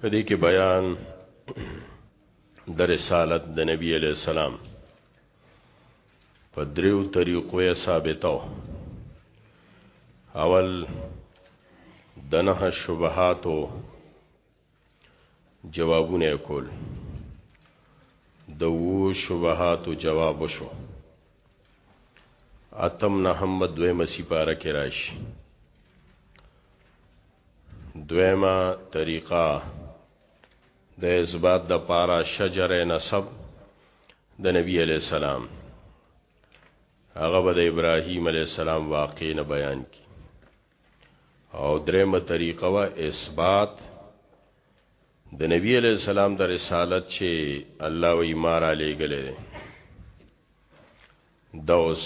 په دې کې بیان د رسالت د نبی علی السلام په دریو طریقو یې ثابتو اول د نه شبهاتو جوابونه کول د وو شبهاتو جواب شو اتم نهم به دویمه سپاره کې راشي دویمه طریقه د اثبات د پارا شجر نسب د نبی علی السلام هغه به د ابراهیم علی السلام واقع نه بیان کی او درېمه طریقه وا اثبات د نبی علیه السلام د رسالت چې الله وی ما را لېږلی دی دا اوس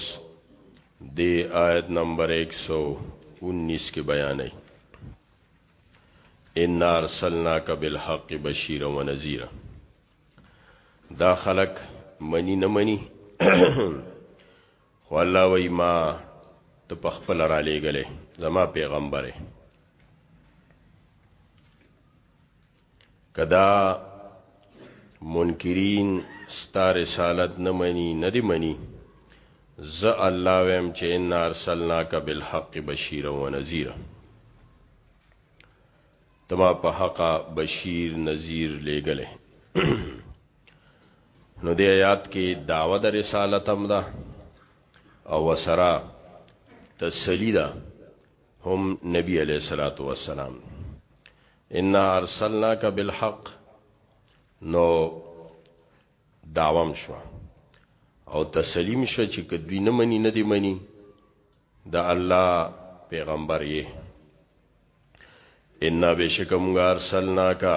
د آیت نمبر 119 کې بیانوي ان ارسلناک بالحق بشیرا ونذیرا دا خلق منی نه منی خو الله وای ما ته په خپل را لېګلې زما پیغمبره کدا منکرین ستا رسالت نه منی نه دی منی ز الله ویم چې ان ارسلناک بالحق بشیرا و نذیرا تما په حق بشیر نذیر لېګلې نو دی آیات کې داوه د رسالت هم ده او وسرا تسلی ده هم نبی علیہ الصلوۃ والسلام ان ارسلناک بالحق نو داوام شو او تسلیم شو چې کدوی نه منی نه دی منی د الله پیغمبر یې ان بشکم غار سلناکا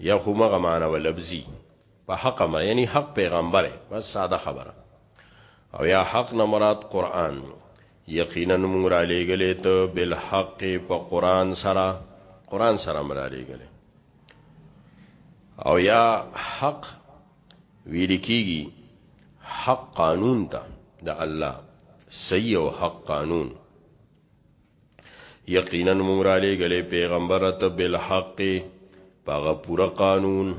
یا خو مغه معنا و لفظي په حق ما یعنی حق پیغمبر بس ساده خبره او یا حق نه مراد قران یقینا موږ را لېګلې ته بل حق په قران سره قران سره مرا لېګلې او یا حق ویل کیږي حق قانون ته د الله صحیح او حق قانون یقینا موږ را لېګلې پیغمبر ته بل حق پاغه پورا قانون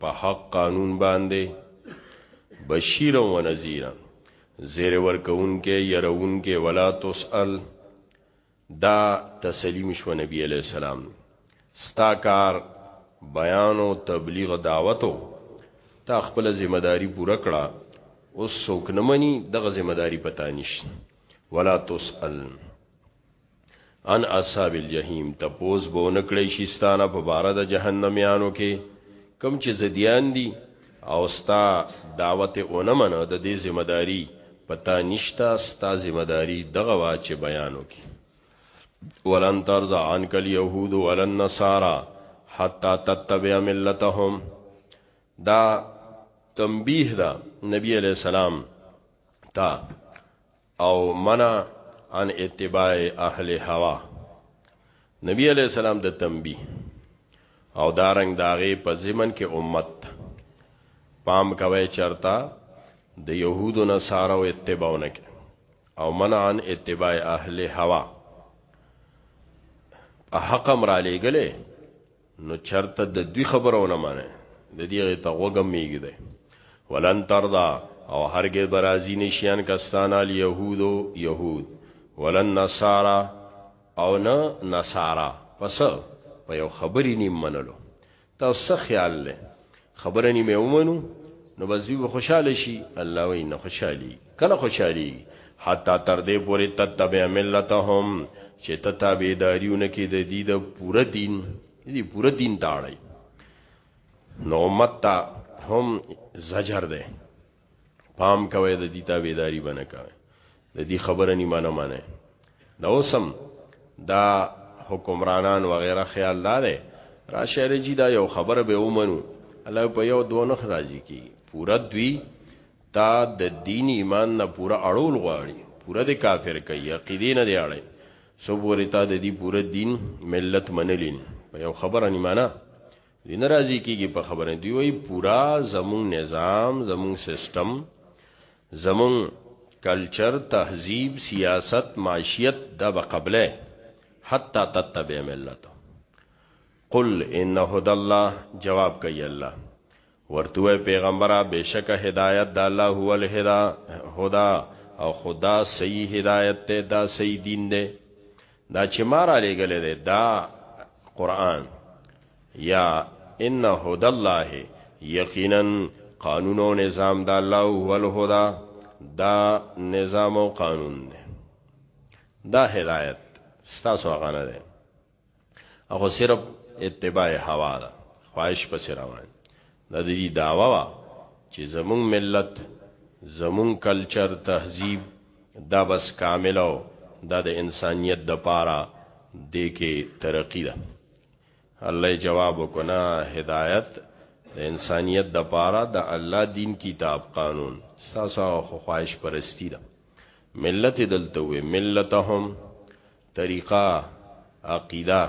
په حق قانون باندې بشیر و نذیر زیر ورکون کې يرون کې ولا تسأل دا تسلیم شو نبی علیہ السلام ستا کار بیان او تبلیغ دعوتو تا خپل ذمہ داری پوره کړه اوس څوک نه مني دغه ذمہ داری پتا نشته ولا تسأل ان اصحاب الجحیم تپوس به نکړی شي ستانه په بار د جهنميانو کې کم چې زديان دي او ستا دعوت اونه منه د دې ذمہ داری پتا نشتا ستا ذمہ داری دغه وا چې بیانو کې ولن ترضى عنك اليهود ولا النصارى حتى تتبع ملتهم دا تنبیه دا نبی علیہ السلام تا او منع عن اتباع اهل هوا نبی علیہ السلام د تنبی او دارنګ داغه په زمن کې امت پام کوي چرتا د يهودو نصارو اتباعونه کې او منعن اتباع اهل هوا حقم را لېګلې نو چرته د دوی خبره ونه مانه د دې غي ته غوګم میږي ده ولن ترضا او هرګز برازي نشيان کستانه اليهودو يهود ولن نصارا او نه نصارا پس په یو خبرې نیم منلو تاسو خیال لې خبره نیمه ومنو نو بس دوی به خوشاله شي الله وی نه خوشالي کله خوشالي حتا تر دې پورې تتبع ملتهم چې ته تابعداریونه کې د دې د پوره دین دې پوره دین داړي نو متا هم زجر ده پام کوي د دې تابعداري بنه کوي د دې خبره نه مانه مانه دا اوسم دا حکمرانان وغیرہ خیال لاره را شهر جی دا یو خبره به ومنو الله په یو دوه نخ راضی کی پورا دوی تا د دین ایمان نه پورا اړول غواړي پورا د کافر کوي عقیده نه دی اړي سو پورې تا د دې پورا دین ملت منلین په یو خبره نه مانه دوی ناراضي کیږي په خبره دی وی پورا زمون نظام زمون سیستم زمون کلچر تهذیب سیاست معیشت دا به قبله حتا تتبع ملت قل ان هدى الله جواب کوي الله ورته پیغمبره بشک هدایت د الله هو الهدا هدا او خدا صحیح هدایت ته دا صحیح دین دی دا چې ما را لېګلې ده دا قران یا ان هدى الله یقینا قانون او نظام د الله هو الهدى دا نظام او قانون دی دا هدایت ستاسو هغه نه ده هغه صرف اتباع هوا ده خواهش پس روان د دې داوا وا چې زمون ملت زمون کلچر تهذیب دا بس کامل او دا د انسانیت د پاره د کې ترقی ده الله جواب وکنا هدایت د انسانیت د پاره د الله دین کتاب قانون ساسا خو خواهش پرستی ده ملت دلته وي ملتهم طریقه عقیده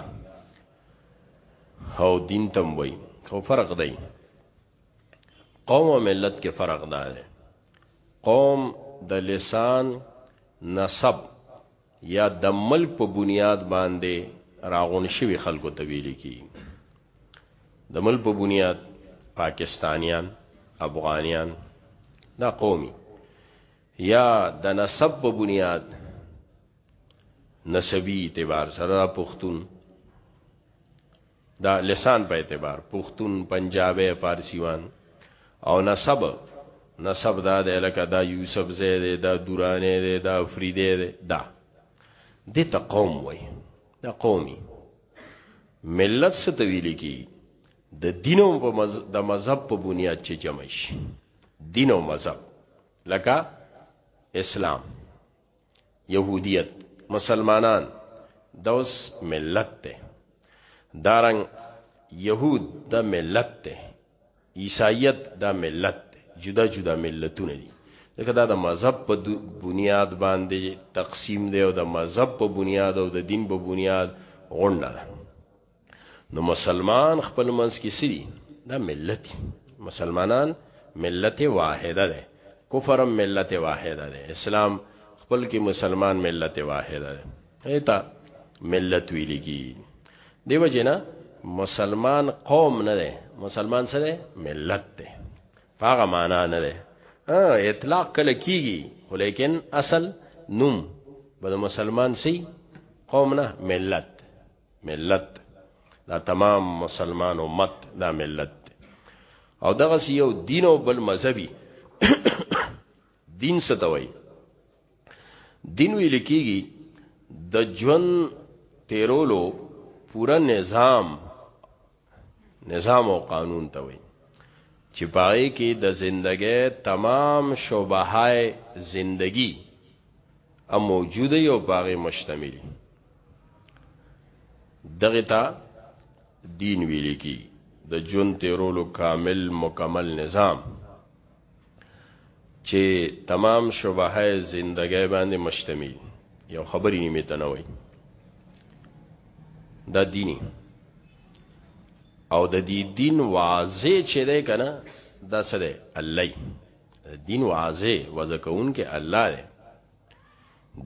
او دین تم وای خو فرق دی قوم او ملت کې فرق دا دی قوم د لسان نسب یا د ملک په بنیاد باندې راغون شوی خلکو ته ویل کی د ملک په بنیاد پاکستانیان افغانیان دا قومي یا د نسب په بنیاد نسبی اعتبار سره دا پښتون دا لسان په اعتبار پښتون پنجابی فارسیوان او نسب نسب دا د لکه دا یوسف زید دا دورانه دی دا فریده دی دا د ته قوم وای دا قومي ملت ستویل کی د دین او د مذهب په بنیاد چې جمع شي دین او مذهب لکه اسلام يهوديت مسلمانان دوس ملت ته دارنګ يهود د دا ملت ته عیسایت د دا ملت ته جدا جدا ملتونه دي دغه دا د مذهب په بنیاد باندې تقسیم دی او د مذهب په بنیاد او د دین په بنیاد غونډه ده نو مسلمان خپل منس کې سری دا ملت مسلمانان ملت واحده ده کفر ملت واحده ده اسلام خپل کې مسلمان ملت واحده ده ایتا ملت ویل کی دیو جنا مسلمان قوم نه ده مسلمان سره ملت ده فاغه معنا نه ده اطلاق کله کیږي خو لیکن اصل نوم بده مسلمان سی قوم نه ملت ملت دا تمام مسلمان امت دا ملت دی او دغه یو دین او بل مذهبي دین ستوي دین ویل کیږي د ژوند تیرولو پورا نظام نظام او قانون ته وي چې پای کې د زندګۍ تمام شوبهای زندگی ا موجوده یو باغې مشتمل دغه ته دین ویل کی د جون تیرولو کامل مکمل نظام چې تمام شبهه زندګۍ باندې مشتمل یو خبرې نیمه تنوي دا دیني او د دې دین واضح چې ده کنه دا څه ده الله دین واضح وځکون کې الله ده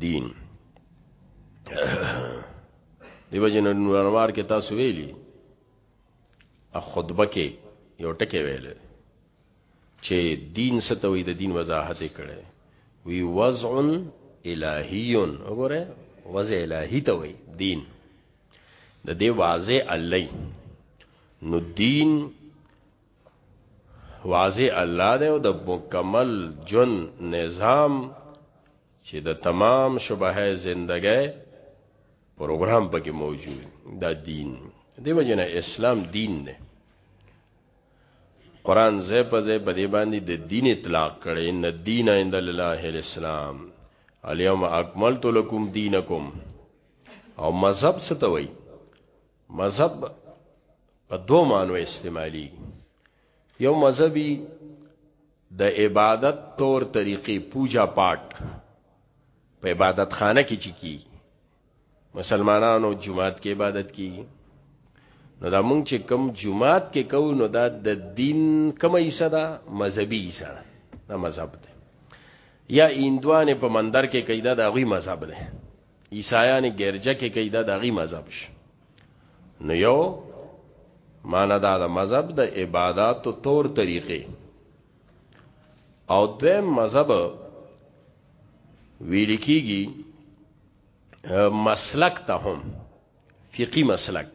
دین دیو جن نور انوار کې تاسو ویلي ا خطبه کې یو ټکی ویل چه دین څه ته وی د دین وضاحت کړي وی وضع الہی وګوره وضع الہی ته وی دین د دې واضح الله نو دین واضح الله دی او د مکمل جن نظام چې د تمام شبه زندګۍ پروګرام پکې موجود دا دین دیو جن اسلام دین دی قران زه په زه په دې باندې د دین اطلاق کړي ان الدین عند الله الاسلام اليوم اکملت لكم دینکم او مذهب څه ته وای مذهب په دوه معنی استعمالي یو مذهبي د عبادت تور طریقې پوجا پاټ په عبادت خانه کې چکی مسلمانانو جمعات کې عبادت کیږي نو دا مونږ چې کم جمعات کې کوو نو دا د دین کومه حصہ ده مذهبي حصہ ده دا مذهب ده یا ایندوانه په مندر کې کیدا دا غوي مذهب ده عیسایان ګرجه کې کیدا دا غوي مذهب شي نو یو معنا دا د مذهب د عبادت او طور طریقې او دویم مذهب ویل کیږي مسلک ته هم فقی مسلک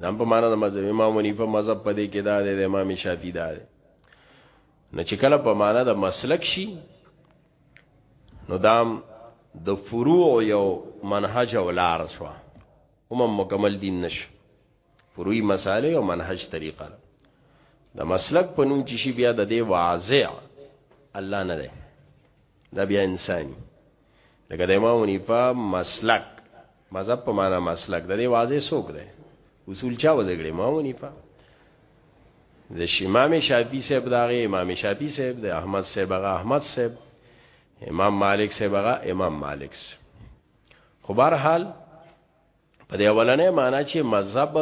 نام په معنا د مذهب امام حنیفه مذهب پدې کې دا دی د امام شافعی دا دی نو چې کله په معنا د مسلک شي نو دام د دا فروع یو منهج او لار شو هم مکمل دین نش فروعي مسائل او منهج طریقه د مسلک په نوم چې شي بیا د دې واضح الله نه دی دا بیا انساني لکه د امام حنیفه مسلک مذهب په معنا مسلک د دې واضح سوق ده اصول چا وزګړي امام حنیفه د امام شافعي صاحب داغه امام شافعي صاحب د احمد صاحب هغه احمد صاحب امام مالک صاحب هغه امام مالک خو بهر حال په دې اولنې معنی چې مذهب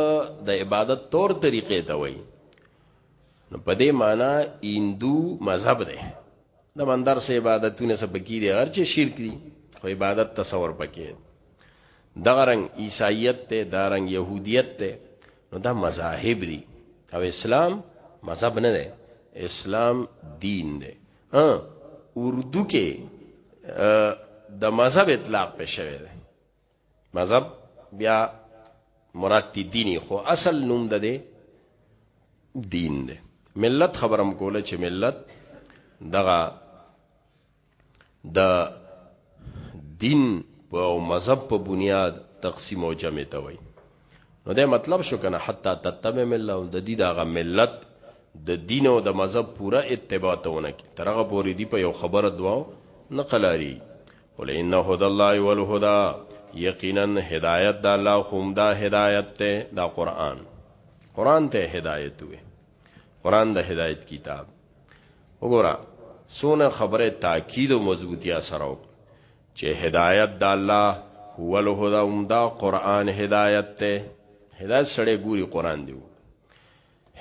د عبادت تور طریقې ته وایي نو په دې معنی هندو مذهب دی د مندر سه عبادتونه سب کی دي هر چې شرک دي خو عبادت تصور پکې دغه رنگ عیسایت ته دا رنگ يهودیت ته نو دا مذاهب دي او اسلام مذهب نه دی اسلام دین دی ها اردو کې د مذهب اطلاق پښه وی مذهب بیا مراد تی دینی خو اصل نوم ده ده دین ده ملت خبرم کوله چې ملت دغه د دین او مذهب په بنیاد تقسیم او جمع ته وایي نو دا مطلب شو کنه حتا تتبع مله د دې دغه ملت د دین او د مذهب پوره اتباع تهونه کی ترغه پوری دی په یو خبره دوا نه قلاری قل ان هدى الله والهدى یقینا هدایت د الله هم دا هدایت ته دا قران قران ته هدایت وي قران د هدایت کتاب وګوره سونه خبره تاکید او مضبوطی سره وکړه چه هدایت د الله هو الهدى هم دا قرآن هدایت ته هدایت سړی ګوري قرآن دی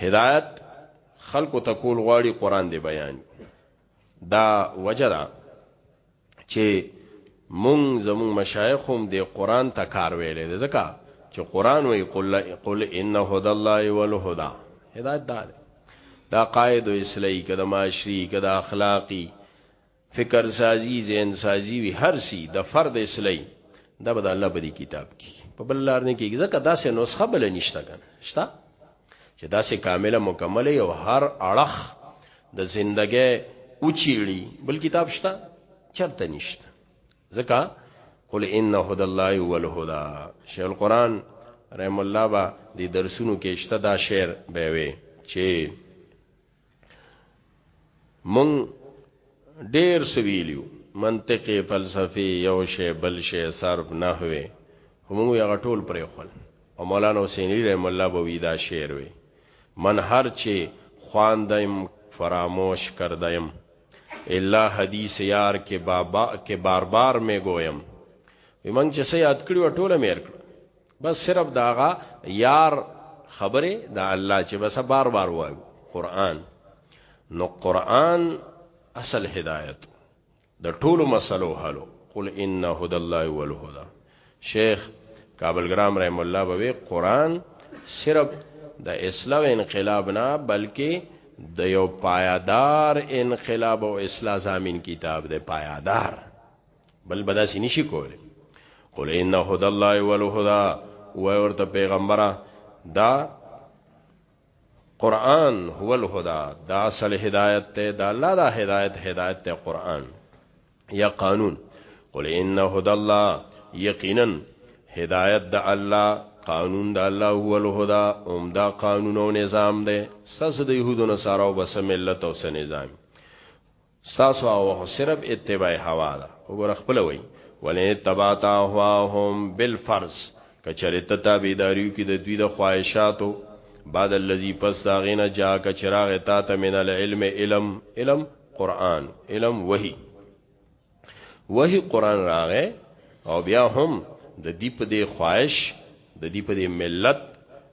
هدایت خلکو ته کول غواړي قرآن دی بیان دا وجه ده چې مونږ زمون مشایخ هم د قرآن ته کار ویلې ده ځکه چې قرآن وی قل قل ان هدى الله والهدى هدایت دا ده دا قائد و اصلاحی کده معاشری کده اخلاقی فکر سازی ذهن سازی وی هر سی د فرد اصلاح دا به د الله په دې کتاب کې په بل لار نه کېږي ځکه داسې نسخه بل نشته کنه شته چې داسې کامله مکمله او هر اړخ د زندګۍ اوچیړي بل کتاب شته چرته نشته ځکه قل ان هدى الله هو الهدى شیخ القران رحم الله با د درسونو کې شته دا شعر به وي چې مونږ ډیر سویلیو منطق فلسفي یو شی بل شی صرف نحوه همو یا غټول پرې خپل او مولانا حسینی رحم الله بوی دا شعر وی من هر چی خواندم فراموش کردم الا حدیث یار کې بابا کې بار بار می گویم وی منګ چې سې یاد کړو ټوله مې کړ بس صرف داغه یار خبره دا الله چې بس بار بار وایو قران نو قران اصل هدایت د ټولو مسلو حلو قل ان هدى الله هو الهدى شیخ کابل ګرام رحم الله بوي قران صرف د اسلام انقلاب نه بلکې د یو پایدار انقلاب او اصلاح زامین کتاب دی پایدار بل بدا سي نشي کوله قل ان هدى الله والهدى و ورته پیغمبره دا قران هو الهدى دا اصل هدایت ته دا الله دا هدایت هدایت ته قران یا قانون قل ان هدى الله یقینا هدایت د الله قانون د الله هو الهدى عمدا قانون او نظام دی سس د يهودو نصارو بس ملت او سن نظام ستاسو هوا خو صرف اتباع هوا ده وګوره خپل وای ولې تباتا هواهم بالفرض کچره ته تابعداریو کې د دوی د خواهشاتو بعد الذي پس دا غینا جا کچراغ تا ته من العلم علم علم قران علم وحي وحي قران راغه او بیا هم د دې په دې خواهش د دې په دې ملت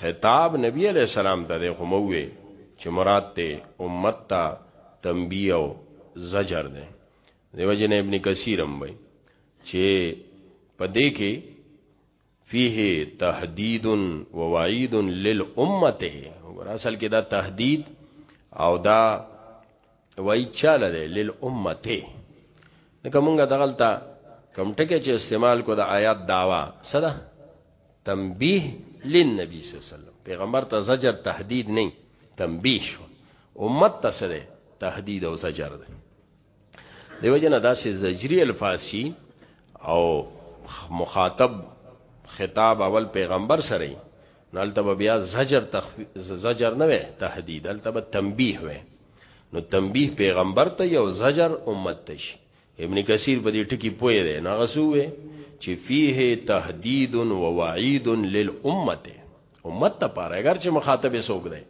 خطاب نبی علیه السلام ته دی خو مووی چه مراد ته امت ته تنبیه او زجر دی دیو جن ابن کثیر هم وای چه پدې کې فيه تهدید و وعید للامه ګور اصل کې دا تهدید او دا وای چاله دی لیل امته نکه مونږه دغلتا کم ټکی چې استعمال کو د آیات داوا صدا تنبیه للنبی صلی الله علیه وسلم پیغمبر ته زجر تهدید نه تنبیه شو امت ته سره تهدید او زجر ده دیو جن داسې زجری الفاظ شي او مخاطب خطاب اول پیغمبر سره نو هلته به بیا زجر تخفی... زجر نه وي تهدید هلته به تنبیه وي نو تنبیه پیغمبر ته یو زجر امت ته شي ابن کثیر په دې ټکی پوی دی نه غسوې چې فيه تهدید و وعید للامه امت ته پاره اگر چې مخاطب سوګ دی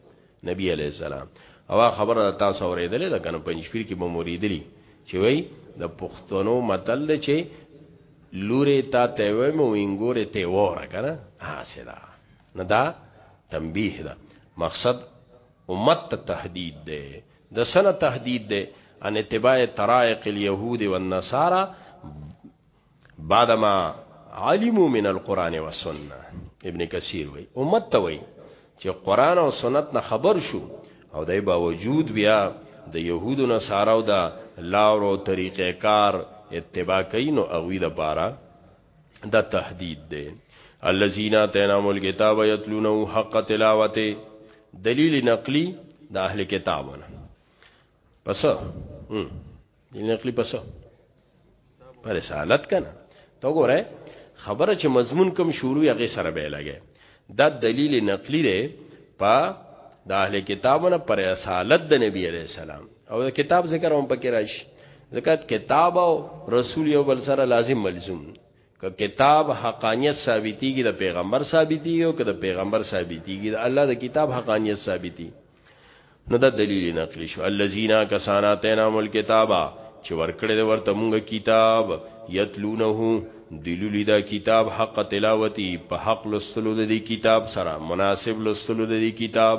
نبی علیہ السلام او خبره تاسو اوریدلې ده کنه پنځپیر کې به موریدلی چې وای د پښتنو متل دی چې لورې تا ته وای مو انګورې ته وره کنه ها سدا نه دا تنبیه ده مقصد امت ته تهدید ده د سنه تهدید ده ان اتباع طرائق اليهود والنصارى بعدما علمو من القرآن و سنة ابن کثیر وی امت ته وی چې قرآن او سنت نه خبر شو او دای باوجود بیا د یهودو نه ساراو دا لارو طریقې کار اتباع کوي نو اغوی د پاره دا تهدید دی الذين تنام الكتاب يتلونه حق تلاوته دلیل نقلی د اهل کتابونه پس دین نقلی پس په رسالت کنه تو ګوره خبره چې مضمون کم شروع یغه سره به لګي دا دلیل نقلی دی په د اهل کتابونو پر رسالت د نبی علی السلام او د کتاب ذکر هم پکې راشي ځکه کتاب او رسول یو بل سره لازم ملزوم که کتاب حقانیت ثابتيږي د پیغمبر ثابتيږي او که د پیغمبر ثابتيږي د الله د کتاب حقانیت ثابتي نو دا دلیل نقلی شو الذين كسانا تنام الكتاب چې ورکړې د ورته مونږ کتاب یتلونه دلولی دا کتاب حق تلاوتی په حق لستلو د دې کتاب سره مناسب لستلو د دې کتاب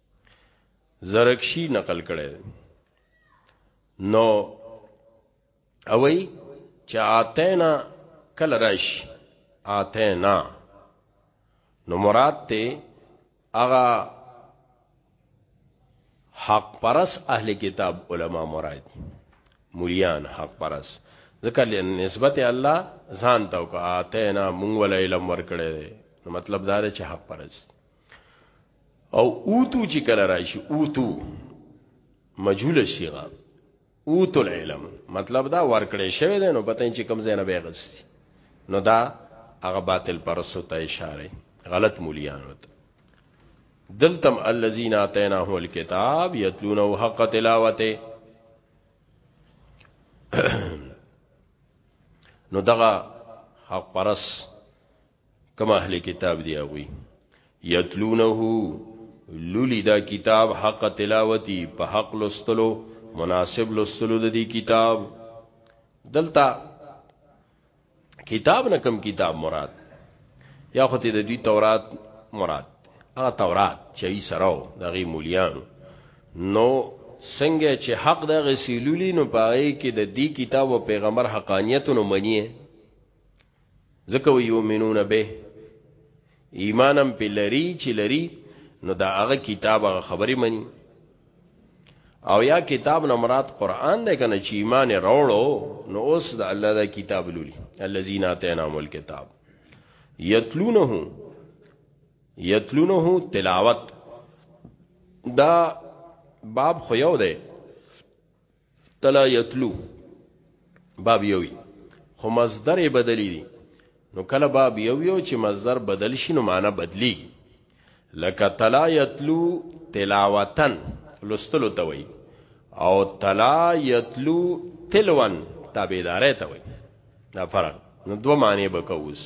زرکشی نقل کړي نو اوي چې اتینا کل راش اتینا نو مراد ته اغا حق پرس اهل کتاب علما مراد مولیان حق پرس ذکر نسبت الله ځان ته او اتینا مونږ ول علم ورکړي نو مطلب دا چې حق پرست او اوتو چې کله راشي اوتو مجهول شيغه اوتو العلم مطلب دا ورکړې شوی دی نو پته چې کم زینه به غسي نو دا هغه باطل پرسو ته اشاره غلط مولیان وته دلتم الذين اتيناهم الكتاب يتلونه حق تلاوته نو دغه حق پرس کما اهل کتاب دی هغوی یتلونه لولی دا کتاب حق تلاوتی په حق لستلو مناسب لستلو د دې کتاب دلته کتاب نه کم کتاب مراد یا خو ته د دوی تورات مراد هغه تورات چې یې سره د غي مولیانو نو څنګه چې حق د غسیلولی نو پاره کې د دې کتاب او پیغمبر حقانیت نو منی ځکه وی یومنون به ایمانم په لری چې لری نو دا هغه کتاب هغه خبرې مني او یا کتاب نه مراد قران دی کنه چې ایمان راوړو نو اوس د الله دا کتاب لولي الذين اتيناهم الكتاب یتلونه یتلونه تلاوت دا باب خو یو دی تلا یتلو باب یوی خو مصدر بدلی دی نو کله باب یو یو چې مصدر بدل شي نو معنا بدلی لکه تلا یتلو تلاوتن لستلو ته وای او تلا یتلو تلون تابعدارې ته وای دا فرق نو دو معنی بکوس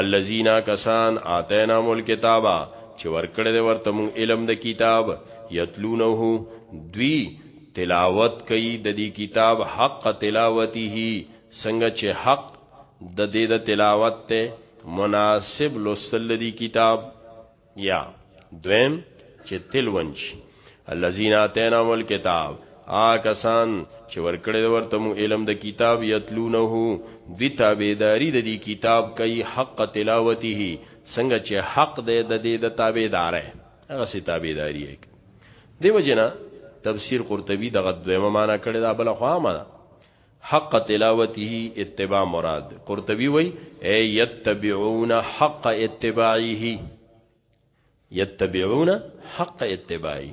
الذين كسان اتینا مول کتابا چې ورکړې د ورته مون علم د کتاب یتلونه دوی تلاوت کوي د دې کتاب حق تلاوته څنګه چې حق د دې د تلاوت ته مناسب لوستل دي کتاب یا دویم چې تلونج الذين اتيناهم الكتاب آ کسان چې ورکړې ورته مو علم د کتاب یتلونه دوی تابعداري د دې کتاب کوي حق تلاوته څنګه چې حق دی د دې د تابعدارې هغه سي تابعداري یې دیو جنا تفسیر قرطبي دغه دویمه معنا کړی دا بل خو ما حق تلاوته اتباع مراد قرطبي وای اي يتبعون حق اتباعه يتبعون حق اتباعه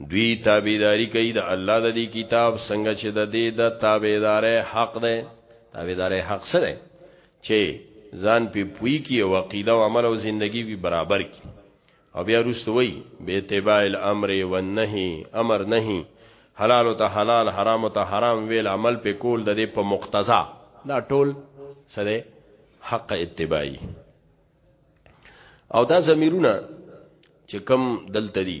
دوی تابعداري کوي د الله د دې کتاب څنګه چې د دې د تابعداري حق ده تابعداري حق څه ده چې ځان په پوي کې او عقیده او عمل او ژوندۍ به برابر کی او بیا وروسته وایي بې اتباع الامر والنهي امر نهي حلال ته حلال حرام ته حرام ویل عمل په کول د دې په مقتضا دا ټول سره حق اتباعي او دا زمیرونه چې کم دلته دي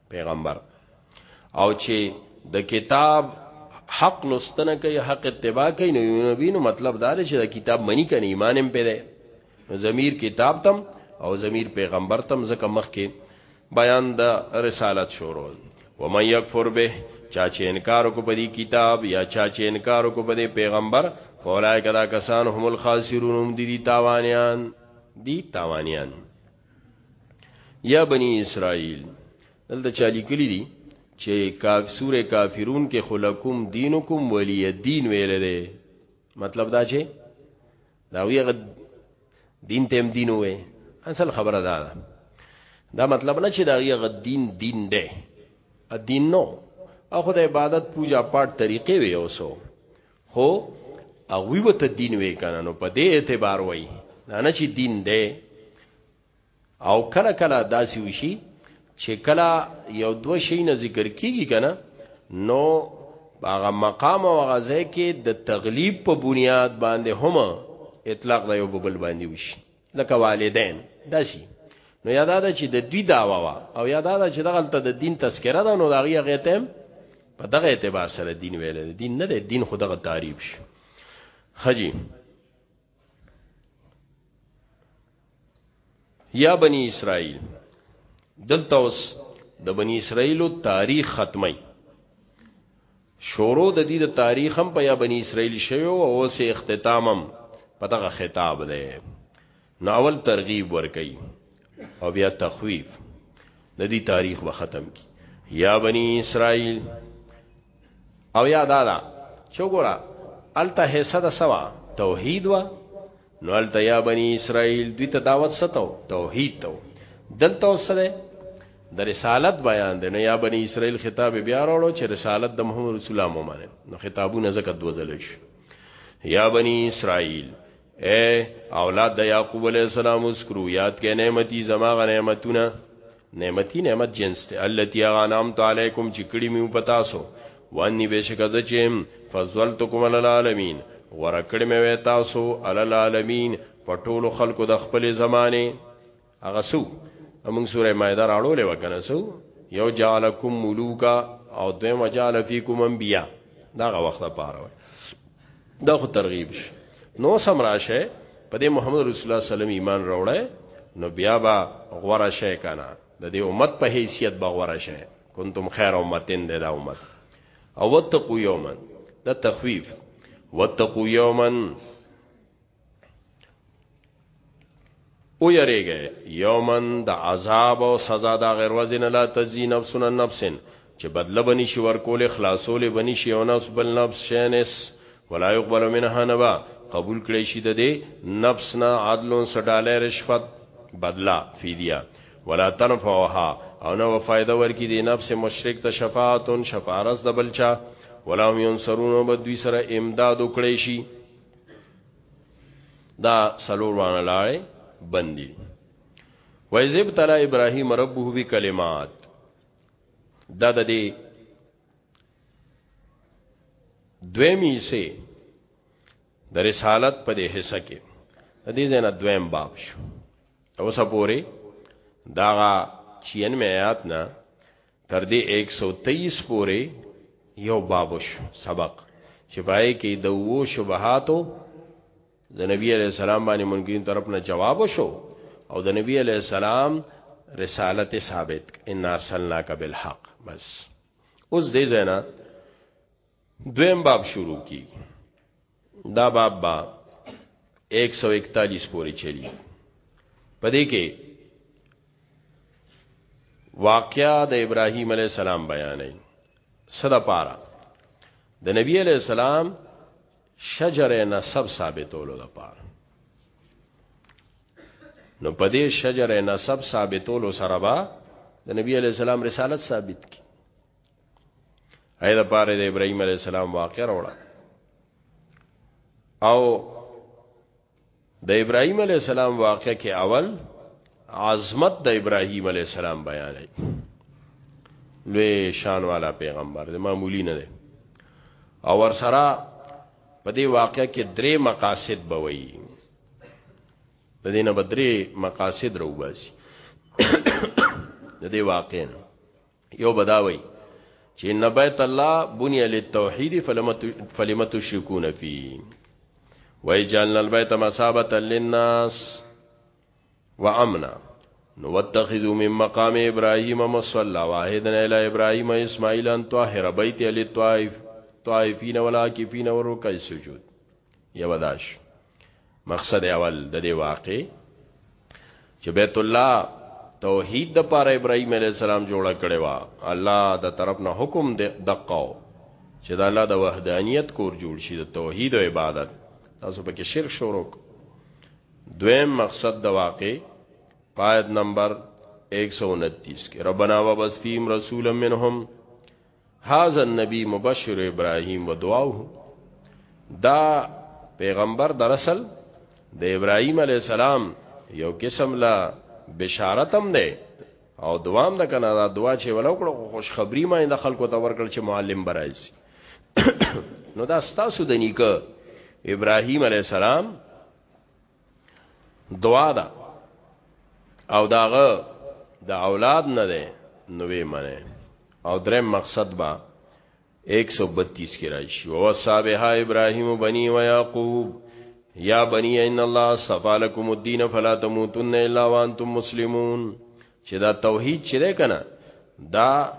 پیغمبر او چې د کتاب حق لستنه کوي حق اتباع کوي نو نبی نو مطلب دا دی چې د کتاب منی کنه ایمان هم پیدا ضمیر کتاب تم او ضمیر پیغمبر تم زکه مخ کې بیان د رسالت شروع و من یکفر به چا چې انکار کو په دې کتاب یا چا چې انکار کو په دې پیغمبر فولای کدا کسان هم الخاسرون هم دي تاوانیان دي تاوانیان یا بنی اسرائیل دلته چا لیکلی دي چې کاف سوره کافرون کې خلقکم دینکم ولی دین ویل دي مطلب دا چې دا وی غد دین تیم دین وې اصل خبره دا ده دا مطلب نه چې دا وی غد دین دین ده ا دین نو اخو د عبادت پوجا پاټ طریقې وي اوسو خو هغوی وته دین وی کنه نو په دې اعتبار وای نه نه چې دین دی او کله کله داسې وشي چې کله یو دو شی نه ذکر کیږي کنه نو هغه مقام او هغه ځای کې د تغلیب په بنیاد باندې هم اطلاق د یو بل باندې وشي لکه والدین داسي نو یادا ده چې د دوی داوا وا او یادا ده چې دغه ته د دین تذکره ده نو دا غي غیتم په دغه اعتبار سره دین ویل دین نه ده دین خو دغه تعریف شي خجی یا بنی اسرائیل دلته اوس د بنی اسرائیلو تاریخ ختمي شروع د دې د تاریخ هم په یا بنی اسرائیل شوی او اوس اختتامم په دغه خطاب دی نو اول ترغیب ورکي او بیا تخویف د دې تاریخ به ختم کی یا بنی اسرائیل او یا دادا چوغورا الته حصہ د سوا توحید وا نو الته یا بنی اسرائیل دوی ته دعوت ستو توحید تو دلته سره د رسالت بیان دی نو یا بنی اسرائیل خطاب بیا راوړو چې رسالت د محمد رسول الله مومنه نو خطابونه زکه دوزل شي یا بنی اسرائیل اے اولاد د یعقوب علی السلام اسکرو یاد کې نعمتي زما غ نعمتونه نعمتي نعمت جنس ته التي غنمت عليكم چې کړي مې په تاسو واني بشکزه چې فضلتكم على العالمين غره کړي مې تاسو على العالمين په ټولو خلکو د خپل زمانه هغه سو موږ سوره مائده راړو لې وکنه سو یو جعلکم ملوکا او دویم جعل فیکم انبیا دا غوښته پاره وای دا خو ترغیب شي نو سم راشه په دې محمد رسول الله صلی الله علیه وسلم ایمان راوړی نو بیا با غوړه شي کنه د دې امت په حیثیت با غوړه شي کنتم خیر امتین د دا امت او وتقو یومن دا تخویف وتقو یومن او یریږي یومن د عذاب او سزا د غیر وزن لا تزین نفسن نفسن چې بدله بنی شي ورکول خلاصول بنی شي او نفس بل نفس شینس ولا يقبل منها نبا قبول کړي شي د دې نفس نه عدل سټاله رشفت بدلا فدیه ولا تنفعها او نو فائدہ ورکی دی نفس مشرک ته شفاعت شفارس د بلچا ولا هم ينصرون بدوی سره امداد وکړي شي دا سلور وانه لارې بندي وایذب تعالی ابراهیم ربه بی کلمات دا د دې دویمی سه د رسالت په دې حصہ کې د دې زنه دویم باب شو اوسه پوری دا چین میات نه تر دې 123 پورې یو باب شو سبق چې پای کې د وو شبهاتو د نبی علی السلام باندې منګرین طرف نه جواب شو او د نبی علی السلام رسالت ثابت ان ارسلناک بالحق بس اوس دې زینا دویم باب شروع کی دا باب با 141 پورې چلی پدې کې واقعا د ابراهیم علی السلام بیانې صدا پارا د نبی علی السلام شجر نسب ثابتولو لپاره نو په دې شجر نسب ثابتولو سره با د نبی علی السلام رسالت ثابت کی اې د پاره د ابراهيم عليه السلام واقع راوړه او د ابراهيم عليه السلام واقع کې اول عظمت د ابراهيم عليه السلام بیانې لوی شان والا پیغمبر د معمولی نه دی او ور سره په دې واقع کې درې مقاصد بوي د دې نه بدري مقاصد روباسي د دې واقع نه یو بداوي چې نبیت الله بني للتوحید فلمت شکون فی وجعلنا البيت مثابه للناس وامنا نوتخذ من مقام ابراهيم مصلى واحدا الى ابراهيم اسماعيل ان طاهر بيتي للطائف طائفین ولا کفین ور رکع سجود یو داش مقصد اول د دې واقع چې بیت الله توحید د پاره ابراهیم علی السلام جوړه کړي وا الله د طرف نه حکم دقاو چې د الله د وحدانیت کور جوړ شي د توحید او عبادت تاسو پکې شرک شروع دویم مقصد د واقع پایت نمبر 129 کې ربنا وبس فیم رسول منهم هاذا النبی مبشر ابراهیم و دعاوه دا پیغمبر در اصل د ابراهیم علی السلام یو قسم لا بشارت هم ده او دوام د کنه دا دعا چې ولو کړو خوشخبری ما د خلکو ته ورکړ چې معلم برایسي نو دا ستاسو د نیکه ابراهیم علی السلام دعا ده او داغه د دا اولاد نه ده نوې منه او درې مقصد با 132 کې راشي او صابها ابراهيم بني و يعقوب يا بني ان الله صفا لكم الدين فلا تموتن الا وانتم مسلمون چې دا توحید چې ده کنه دا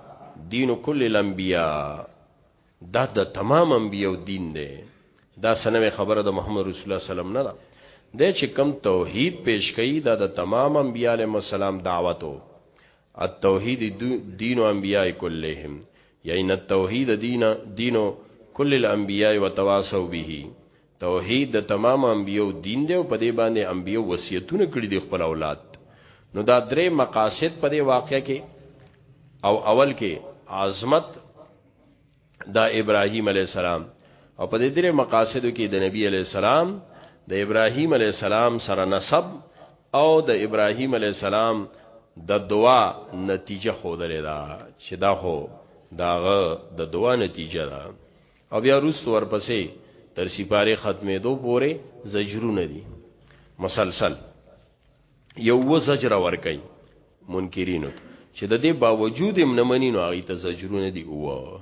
دین کل الانبیاء دا د تمام انبیو دین دی دا سنوي خبره د محمد رسول الله سلام نه ده د چې کم توحید پیش کړي دا د تمام انبیاء علیهم السلام دعوتو التوحید دین و انبیاء کلهم یعنی التوحید دین دینو کل الانبیاء وتواصوا به توحید د تمام انبیو دین دی او په دې باندې انبیو وصیتونه کړی دی خپل اولاد نو دا درې مقاصد په دې واقع کې او اول کې عظمت دا ابراهيم عليه السلام او په دې درې مقاصدو کې د نبی عليه السلام د ابراهيم عليه السلام سره نسب او د ابراهيم عليه السلام د دعا نتیجه خودلې ده چې دا هو داغه د دعا نتیجه ده او بیا روس ورپسې تر سپاره ختمېدو پورې زجرونه دي مسلسل یو و زجر ور کوي منکرینو چې د دې باوجود هم نه مني نو هغه ته زجرونه دی او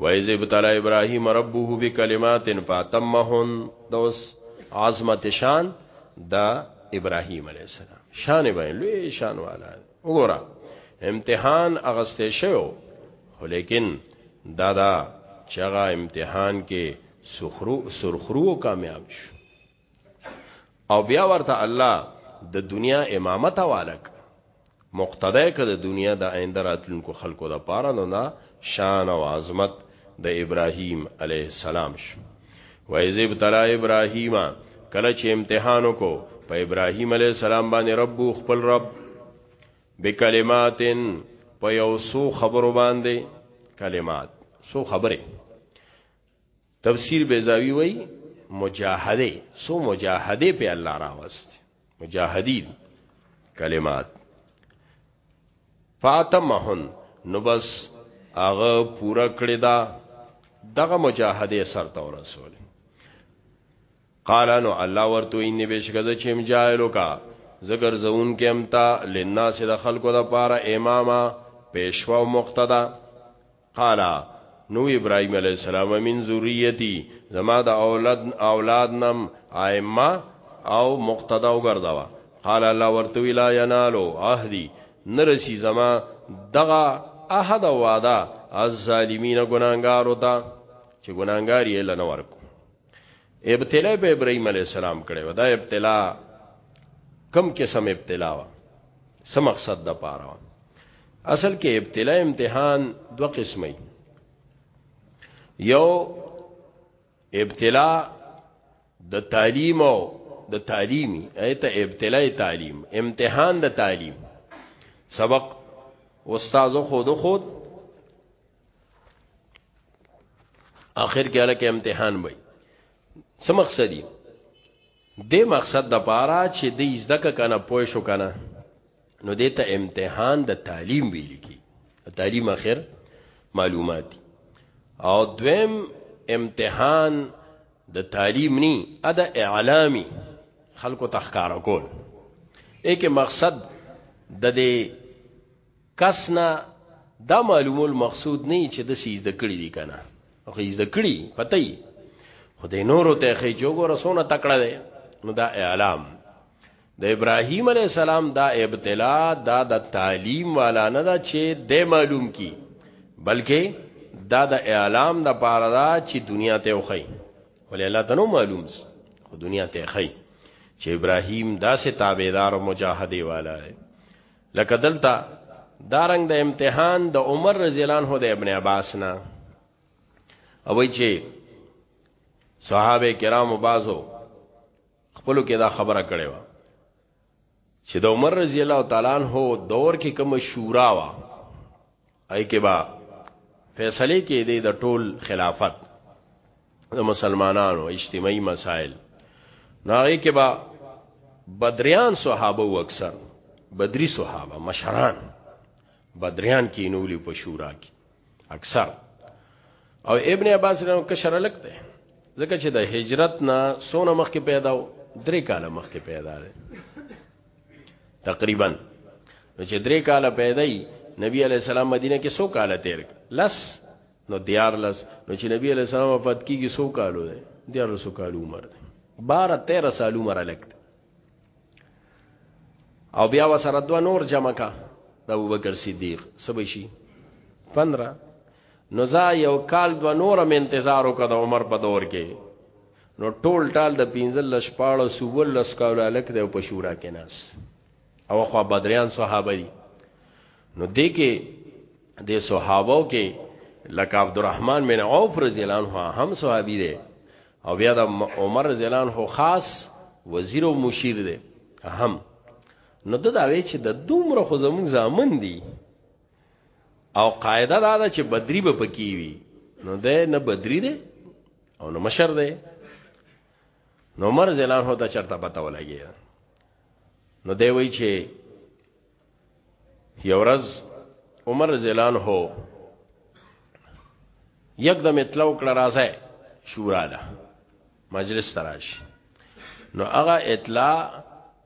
وایز ابتلا ابراهیم ربه بکلمات فاتمهن دوس عظمت شان دا ابراهیم علی السلام شان به لوی شان والا وګوره امتحان اغسته شو خو لیکن دا دا چغه امتحان کې سخرو سرخرو کامیاب شو او بیا ورته الله د دنیا امامت والک مقتدی که د دنیا د آینده راتلونکو خلکو د پاره نو نه شان او عظمت د ابراهیم علیه السلام شو وایذب تلا ابراهیم کله چې امتحانو کو په ابراهیم علیه السلام باندې رب خپل رب بکلماتن په یو سو خبرو باندې کلمات سو خبره تفسیر بیزاوی وای مجاهده سو مجاهده په الله راوست مجاهدین کلمات فاطمهن نو بس هغه پورا کړی دا دغه مجاهده سر ته ورسول قال نو الله ورته ان بشکزه چې مجاهلو کا زګر زون کې امتا لناس د خلکو د پاره امامه پیشوا او مقتدا قال نو ابراهيم عليه السلام من ذريتي زما د اولاد اولاد نم ائمه او مقتدا وګرځوا قال الله ورته ویلا ینالو عهدی نرسی زما دغه عهد او وعده الظالمین ګناګارو ته چې ګناګاری لنه ورکو ابتلا په ابراهيم عليه السلام کړي و دا ابتلا کم قسم ابتلا و سم مقصد د پاره و اصل کې ابتلا امتحان دو قسمه یو ابتلا د تعلیم او د تعلیمی ایت ابتلا تعلیم امتحان د تعلیم سبق استاد خود خود اخر کې الکه امتحان وای څه مقصد دی د مقصد د پاره چې د زدکه کنه پوه شو کنه نو د ته امتحان د تعلیم ویل کی تعلیم اخر معلومات او دویم امتحان د تعلیم نی ادا اعلامی خلکو تخکار کول ایک مقصد د دې کس نه دا معلومول مقصود نه چې د سیز د کړي دي کنه او خیز د کړي پته یې خدای نورو ته خې جوګو رسونه تکړه دی نو دا اعلام د ابراهیم علی السلام دا ابتلا دا د تعلیم والا نه دا چې د معلوم کی بلکې دا د اعلام د پاره دا چې دنیا ته وخی ولې الله ته نو معلوم خو دنیا ته خی چې ابراهیم داسې تابعدار او مجاهدی والا دی لکه دلته دارنګ د دا امتحان د عمر رضی الله عنه د ابن عباس نه او وی چې صحابه کرامو بازو خپلو کې دا خبره کړې و چې د عمر رضی الله تعالی عنہ دور کې کوم شورا وا هغه کې به فیصلې کېدې د ټول خلافت د مسلمانانو اجتماعي مسائل نو هغه کې به بدریان صحابه او اکثر بدری صحابه مشران بدریان کې نولې په شورا کې اکثر او ابن عباس رحمه کشر لکته ځکه چې د هجرت نه سونه مخکې پیدا و درې کاله مخکې پیدا دی تقریبا نو چې درې کاله پیدای نبی علی السلام مدینه کې سو کاله تیر لس نو دیار لس نو چې نبی علی السلام وفات کیږي سو کالو دی دیار سو کالو عمر دی 12 13 سال عمر لګت او بیا وسره دو نور جمع کا د ابوبکر صدیق سبشي 15 نو زا یو کال دو نور م انتظار وکړ د عمر په دور کې نو ټول ټال د پنځل شپاړو سوول لس کالو الک دی په شورا کې ناس او خو بدریان صحابه دي نو دې کې د صحابه کې لکه عبدالرحمن بن عوف رضی الله عنه هم صحابي دی او بیا د عمر رضی الله عنه خاص وزیر او مشیر دی هم نو د دا وی چې د دومره خو زمون زامن دي او قاعده دا ده چې بدری به پکې وي نو ده نه بدری ده او نو مشر دی نو عمر زلان هو ته چرته پته ولګي نو دی وی چې یو ورځ عمر زلان هو یکدم اطلاع کړه راځه شورا له مجلس تراش نو هغه اطلاع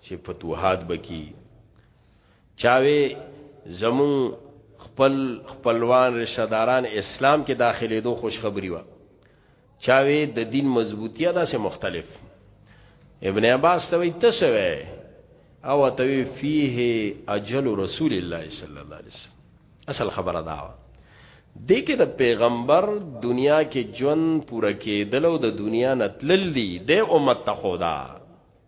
چې فتوحات بکی چاوي زمون خپل خپلوان رشتہ داران اسلام کې داخلي دو خوشخبری و چاوي د دا دین مضبوطی ادا سه مختلف ابن عباس ته وی تسوي او توی فيه اجل رسول الله صلی الله علیه وسلم اصل خبره دا و دې کې د پیغمبر دنیا کې ژوند پوره کېدل او د دنیا نتلل دي د امت ته خدا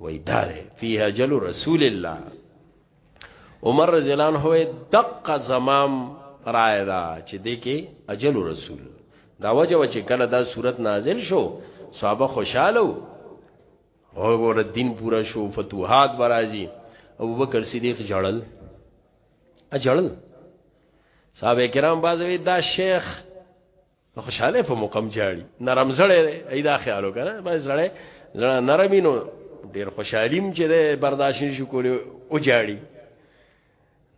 وای دا ده فيه اجل رسول الله عمر رضی الله عنه دق زمام رائے دا چې دې کې اجل رسول دا وجه و چې کله دا صورت نازل شو صحابه خوشاله او ور دین پورا شو فتوحات برازي ابو بکر صدیق جړل اجړل صحابه کرام بازوی دا شیخ نو خوشاله په مقام جاړي نرم زړه دی ایدا خیال وکنه به زړه زړه نرمي نو ډیر خوشحالیم چې ده برداشت نشو کولی او جاړي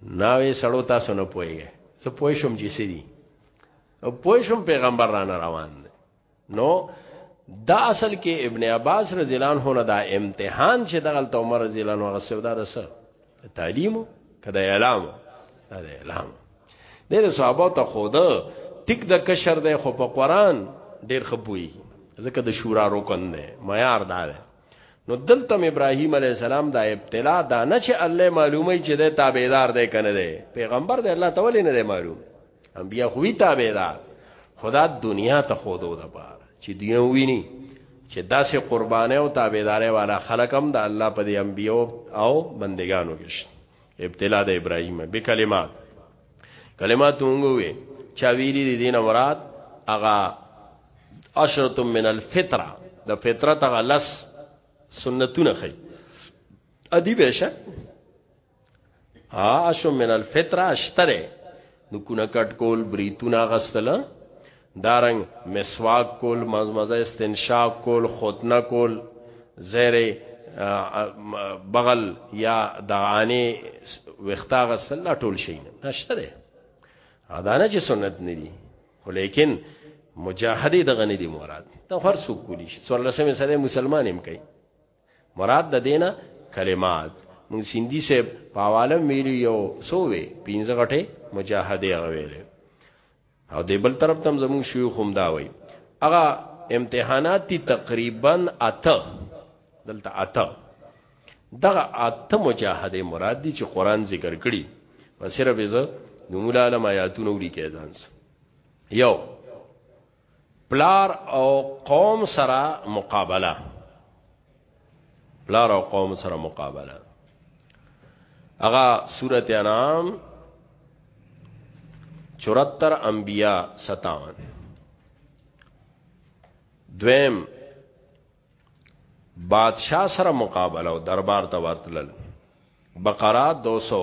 ناوې سړو تاسو نه پويږي زه پوي شم چې سې دي او پوي شم پیغمبر را نه روان دی نو دا اصل کې ابن عباس رضی الله عنه دا امتحان چې دغه عمر رضی الله عنه غسو دا رسو تعلیم کدا اعلام دا اعلام دغه صحابه ته خوده ټیک د کشر دی خو په قران ډیر خپوي ځکه د شورا رکن دی معیار دا دی نو دلته ابراهیم علی السلام دا ابتلا دا نه چې الله معلومه چې د تابعدار دی کنه دی پیغمبر دی الله تعالی نه دی معلوم انبیا خوی تابع ده خدا دنیا ته خودو ده بار چې دیو ویني چې داسې قربانه او تابعداري والا خلق هم د الله په دې انبیو او بندگانو کې شته ابتلا د ابراهیم به کلمات کلمات وګوي چا ویلي دي دین مراد اغا عشرت من الفطره د فطرت غلس سنتونه خي ادي بهشه عاش من الفطره اشتره نو کونه کټ کول بریتونه غسل دارنګ مسواک کول مزمزه استنشاق کول ختنه کول زیر بغل یا دعانه وختا غسل ټول شي نشته ادانه چې سنت نه دي ولیکن مجاهده دغه نه دي مراد ته هر څوک کولی شي څور لسمه سره مسلمان هم کوي مراد د دینه کلمات مونږ سیندی صاحب په حواله ویلو یو سووي پینځه غټه مجاهده غویلې او د بل طرف تم زمون شیوخ هم دا وای هغه امتحانات تی تقریبا اته دلته اته دغه اته مجاهده مراد دي چې قران ذکر کړي و صرف زه نمول عالم آیاتونه ولیکې ځانس یو پلار او قوم سره مقابله پلار او قوم سره مقابله اغا سورت انعام 74 انبیاء 57 دویم بادشاہ سره مقابله او دربار ته ورتلل بقره 200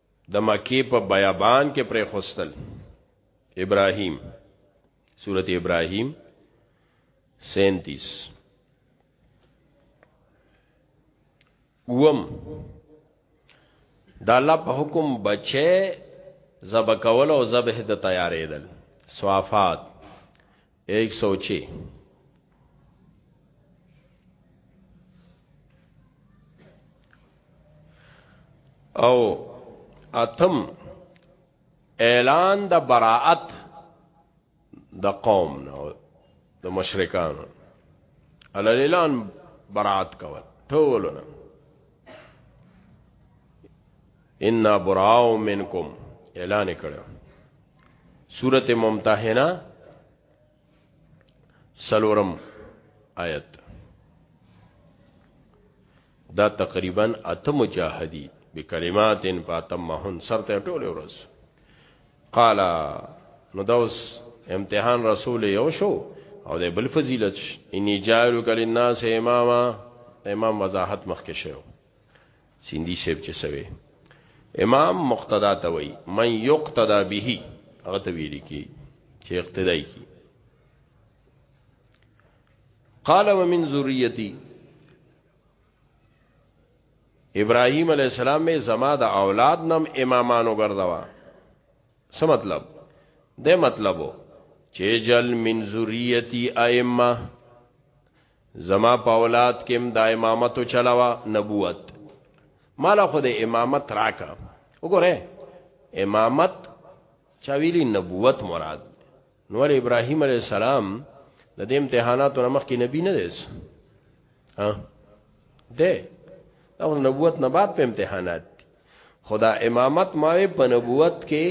د مکی په بیابان کې پرې خوستل ابراهیم سورت ابراهیم 37 وم دا الله په حکم بچه زب کول او زبه د تیارېدل صوافات ایک سو چی او اتم اعلان د براءت د قوم نو د مشرکانو ال اعلان براءت کوي ټولونه ان براو منکم اعلان کړو سورته ممتحنه سلورم آیت دا تقریبا اته مجاهدی بکلمات فاتمهن سرته ټول ورس قال نو دا اوس امتحان رسول یو شو او د بل فضیلت انی جایلک للناس اماما امام وضاحت مخکې شوی سیندی صاحب چې سوي امام مقتدا ته وای من یقتدا به هغه ته ویل کی چې اقتدای کی قال ومن ذریتی ابراهیم علی السلام می زما د اولاد نم امامانو ګرځوا څه مطلب د مطلبو چې جل من ذریتی ائمه زما په اولاد کې هم دا امامت چلاوا نبوت مالا خو د امامت راکا وګوره امامت چا ویلی نبوت مراد نو ابراهيم عليه السلام د دې امتحاناتو نمخ کې نبی نه دیس ها ده دا نبوت نه بعد په امتحانات خدا امامت ماوي په نبوت کې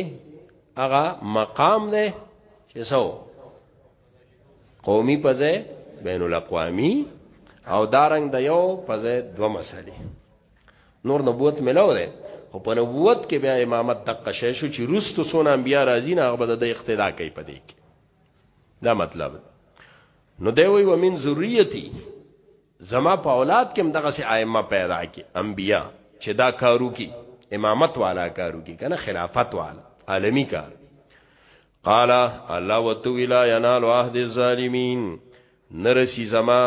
هغه مقام ده چې سو قومي په ځای بین الاقوامی او دارنګ د یو په ځای دوه مسلې نور نبوت ملاو ده خو په نبوت کې بیا امامت دقه شې شو چې روستو سونه انبیا راځي نه هغه به د اقتدا کوي په دې کې دا مطلب نو دی وی ومن ذریتی زما په اولاد کې هم دغه سي ائمه پیدا کی انبیا چې دا کارو کی امامت والا کارو کی کنه خلافت والا عالمی کار قال الله وتویلا ینال عهد الظالمین نرسی زما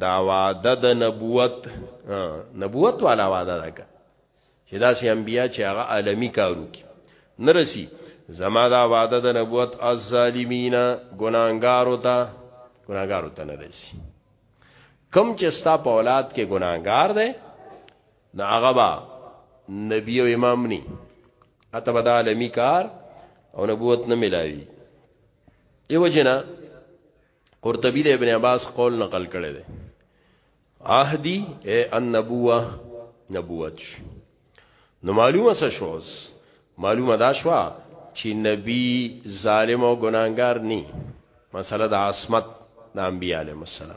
دا وعده د نبوت نبوت والا وعده ده چې دا سي انبیا چې هغه عالمی کارو کی نرسی زما دا وعده د نبوت الظالمین ګناګارو ته ګناګارو ته نرسی کم چې ستا په اولاد کې ګناګار ده نه هغه با نبی او امام ني اته به د عالمي کار او نبوت نه ملاوي ایو جنا قرطبي د ابن عباس قول نقل کړي دي عهدي اي النبوه نبوت نو معلومه څه شوز معلومه دا شو چې نبی ظالم او ګناګار ني مسله د عصمت د انبياله مسله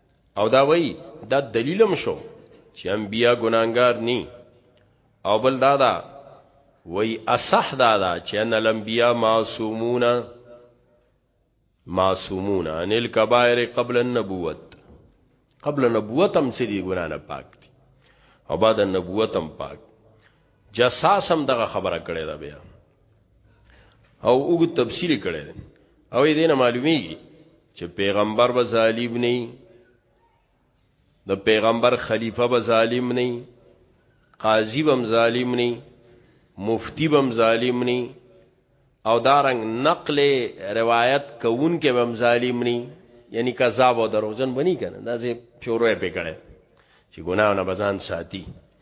او دا وای دا دلیلم شو چې انبیا ګناګار ني او بل دا دا وای اصح دا دا چې ان الانبیا معصومون معصومون ان الكبائر قبل النبوت قبل نبوت هم سړي ګنا نه پاک دي او بعد النبوت هم پاک جساس هم دغه خبره کړې ده بیا او وګ تفصیل کړي او دې نه معلومیږي چې پیغمبر به ظالم نه د پیغمبر خلیفہ به ظالم نه قاضی بم ظالم نه مفتی بم ظالم نه او دارنګ نقل روایت کوون کې بم ظالم نه یعنی کذاب او دروغجن بنی کنه دا زه شروع یې پکړه چې ګناونه بزان ساتي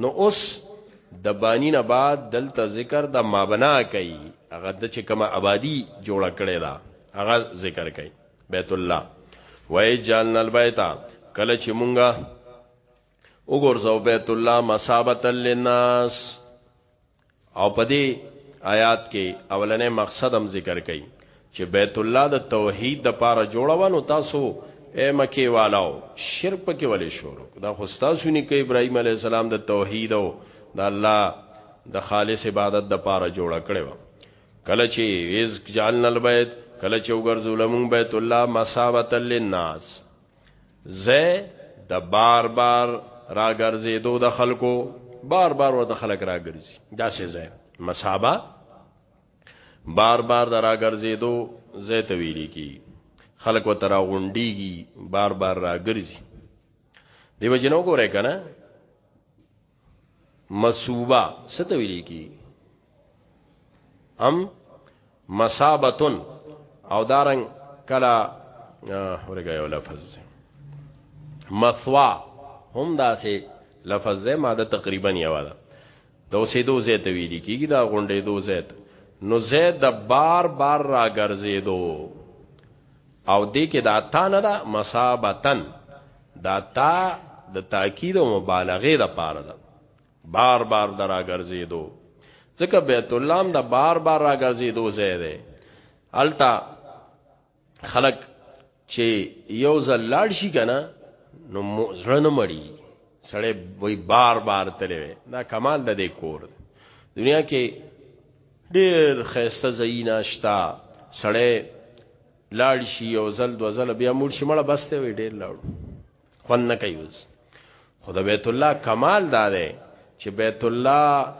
نو اوس د بانی نه بعد دلته ذکر د مابنا کوي هغه د چې کومه آبادی جوړ کړي دا هغه ذکر کوي بیت الله وای جالنا البیت کله چې مونږه وګورځو بیت الله مسابت للناس او په دې آیات کې اولنې مقصد هم ذکر کړي چې بیت الله د توحید د پاره جوړونو تاسو اے مکی والاو شرک پکې ولې شروع دا خو تاسو نه کې ابراهیم علی السلام د توحید او د الله د خالص عبادت د پاره جوړ کړو کله چې رزق جعلنا البيت کله چې وګرځول مون بیت الله مساوت للناس زه د بار بار راګرځېدو د خلکو بار بار ور د خلک راګرځي دا څه ځای مصابه بار بار د راګرځېدو زه ته ویل کی خلک و ترا غونډيږي بار بار راګرځي دیو جنو ګورې کنه مصوبه ستو لیکي ام مصابتن او دارنګ کلا ورګه یو لفظ مثوا هم داسې لفظ ده ماده تقریبا یو ده د اوسېدو ځای ته ویل کیږي دا غونډې دو ځای نو ځای د بار بار را ګرځېدو او دې کې دا تا نه ده مصابتن دا تا د تاکید او مبالغه د پاره ده بار بار درا ګرځیدو ځکه بیت الله هم د بار بار را ګرځیدو ځای دی التا خلق چې یو ځل لاړ شي کنه نو ځړنه مړی سړی وای بار بار تللی دا کمال د دې کور دنیا کې ډیر خیسته زینا شتا سړی لاړ شي یو ځل دو ځل بیا مړ شي مړه بسته وي ډیر لاړ خون نه کوي اوس خدای بیت الله کمال دا دی چې بیت الله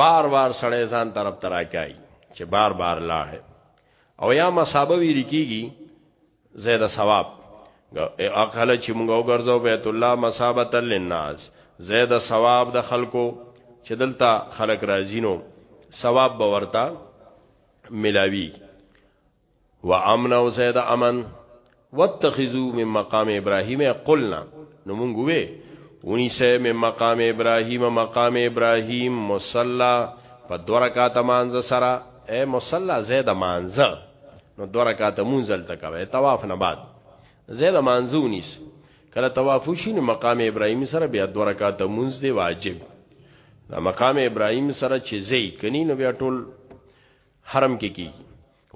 بار بار سړی ځان طرف تراکای چې بار بار لاړ او یا مصابه وی ریکيږي زیاده ثواب اقل چې موږ وګرځو بیت الله مصابه للناس زیاده ثواب د خلکو چې دلته خلک راځینو ثواب به ورته ملاوی و امن او زید امن واتخذو من مقام ابراهیم قلنا نو مونږ وې ونی سه من مقام ابراهیم مقام ابراهیم مصلا په دوه رکعات مانځ سره اے مصلا زید مانځ نو دوه رکعات مونځل تکوي طواف نه بعد زه د مانځو نیس کله طواف شي نو مقام ابراهیم سره بیا دوه رکعات مونږ دی واجب دا مقام ابراهیم سره چې زی کني نو بیا ټول حرم کې کی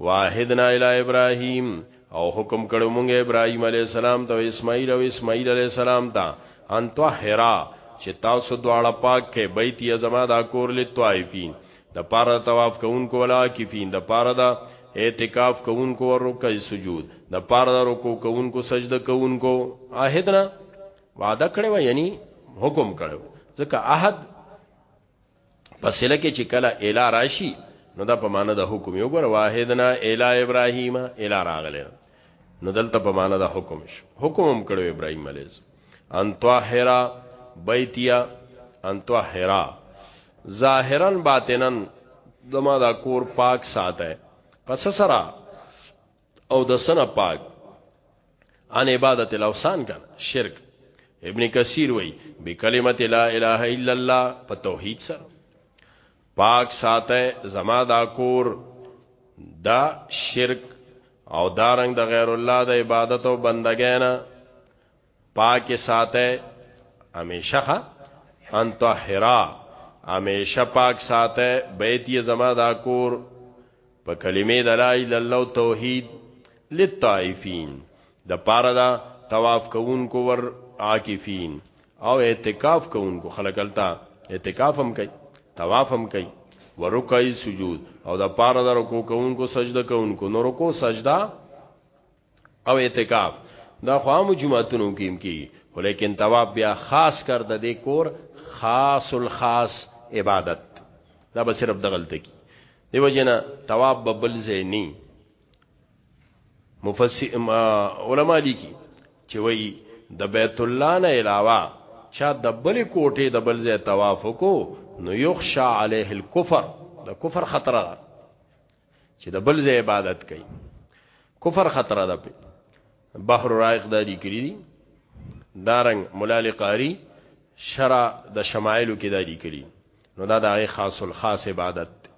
واحدنا الی ابراهیم او حکم کړو مونږ ابراهیم علی السلام ته اسماعیل او اسماعیل علی السلام ته ان طاهرا چې تاسو دواړه پاک کې بیت یا زما دا کور لطائفین د پاره د طواف کوونکو والعاکفین د پاره د اعتکاف کوونکو او رکع سجود د پاره د رکوع کوونکو سجده کوونکو عهدنا وعده کړی و یعنی حکم کړو ځکه عهد پسله کې چې کله اله راشي نو دا په معنا د حکم یو ګره واحدنا اله ابراهیم اله راغله نو دلته په معنا د حکم شو حکم هم کړو ابراهیم علیه ان طاهرا بیتیا ان طاهرا ظاهرا باطنا زما دا کور پاک ساته پس سرا او د سنه پاک ان عبادت الاوثان کنا شرک ابن کثیر وای بکلمت لا اله الا الله په توحید سره پاک ساته زما دا کور دا شرک او دارنګ د غیر الله د عبادت او بندګینا پاک ساته همیشه ان طاهرا همیشه پاک ساته بیت یې زما دا کور په کلمې د لا اله الله توحید للطائفین د پاره دا طواف کوونکو ور عاکفین او اعتکاف کوونکو خلک التا اعتکاف هم کوي طواف هم کوي ورکعی سجود او د پاره د رکوع کوونکو سجده کوونکو نو رکوع سجده او اعتکاف دا خو عام جمعتونو کې هم کیږي خو لیکن طواف بیا خاص کر د دې کور خاص الخاص عبادت دا به صرف دغلته کی دیو جنا طواف به بل زینی مفسر علما دي کی چې وای د بیت الله نه علاوه چا د بل کوټه د بل ځای طواف کو نو یخشا علیه الكفر د کفر خطر ده چې د بل ځای عبادت کوي کفر خطر ده په بحر رائق دا دی کړی دي دارنګ ملال قاری شرع د شمایلو کې دا دی کړی نو دا د خاص الخاص عبادت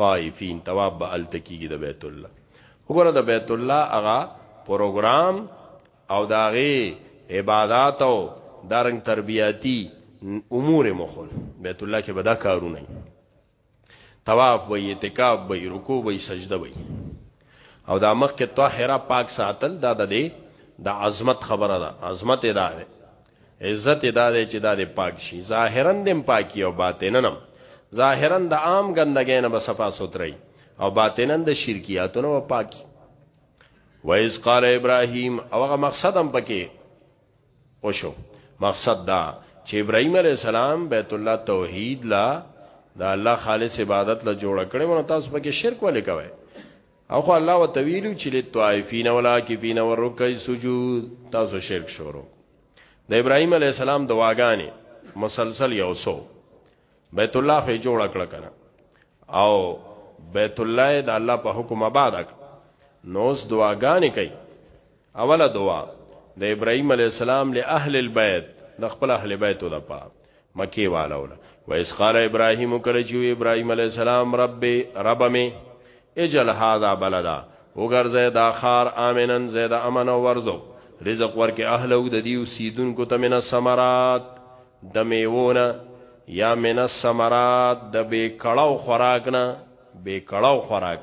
طائفین تواب به التکیږي د بیت الله وګوره د بیت الله هغه پروګرام او داغه عبادت او دارنګ تربیاتی امور مخول بیت الله کې بدا کارونه طواف وي اعتکاف وي رکوع وي سجده وي او دا مخ کې طاهره پاک ساتل دا د دې د عظمت خبره ده عظمت ادا ده عزت ادا ده چې دا د پاک شي ظاهرا دم پاکي او باطنن ظاهرا د عام ګندګۍ نه بصفا ستري او باطنن د شرکیاتونو پاکي وایز قال ابراهیم او هغه مقصد هم پکې وشو مقصد دا چې ابراهيم عليه السلام بیت الله توحید لا دا الله خالص عبادت لا جوړ کړي ونه تاسو پکې شرک ولې کوي او خو الله وتویلو چې لطائفین ولا کفین ورکع سجود تاسو شرک شروع د ابراهيم عليه السلام دواګانې مسلسل یو سو بیت الله خې جوړ کړ کنه او بیت الله د الله په حکم آباد کړ نو اوس دعاګانې کوي اوله دعا د ابراهيم عليه السلام له اهل البيت د خپل اهل بیت د پا مکی والو و اس قال ابراهيم کله چې ابراهيم عليه السلام رب رب می اجل هذا بلدا وګرځه دا خار امنن زید امن او ورزق رزق ورکه اهل او د دیو سیدونکو ته من الثمرات د میوونه یا من الثمرات د بے کړهو خوراک نه بے کړهو خوراک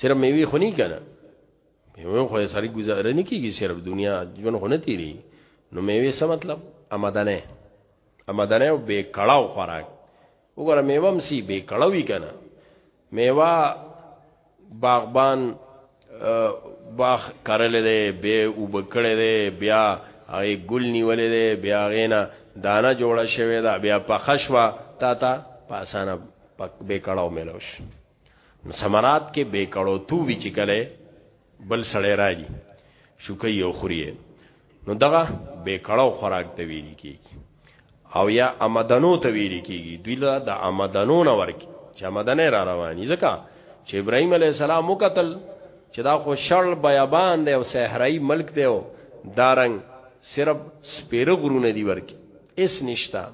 صرف میوي خونی کنه میوه خو سړی گزاره نه کیږي صرف دنیا ژوند خو نه تیری نو میوه څه مطلب امدنه امدنه او بے کړهو خوراک وګوره میوه هم سی به کړوي کنه میوه باغبان باغ کرل دی به وبکړې دی بیا هغه ګل نیولې دی بیا غینا دانه جوړه شوی دا بیا پخښوا تا تا پاسانه پک به کړهو ملوش نو سمرات کې بې کړو تو وی چې کله بل سړی راځي شوکې یو خوري نو دغه بې کړو خوراک ته ویل کیږي او یا امدنو ته ویل کیږي دوی له د امدنو نه ورکی چې امدنه را رواني ځکه چې ابراهيم عليه السلام وکتل چې دا خو شړل بیابان دی او صحرایي ملک دی او دارنګ صرف سپیره غرونه دی ورکی اس نشتا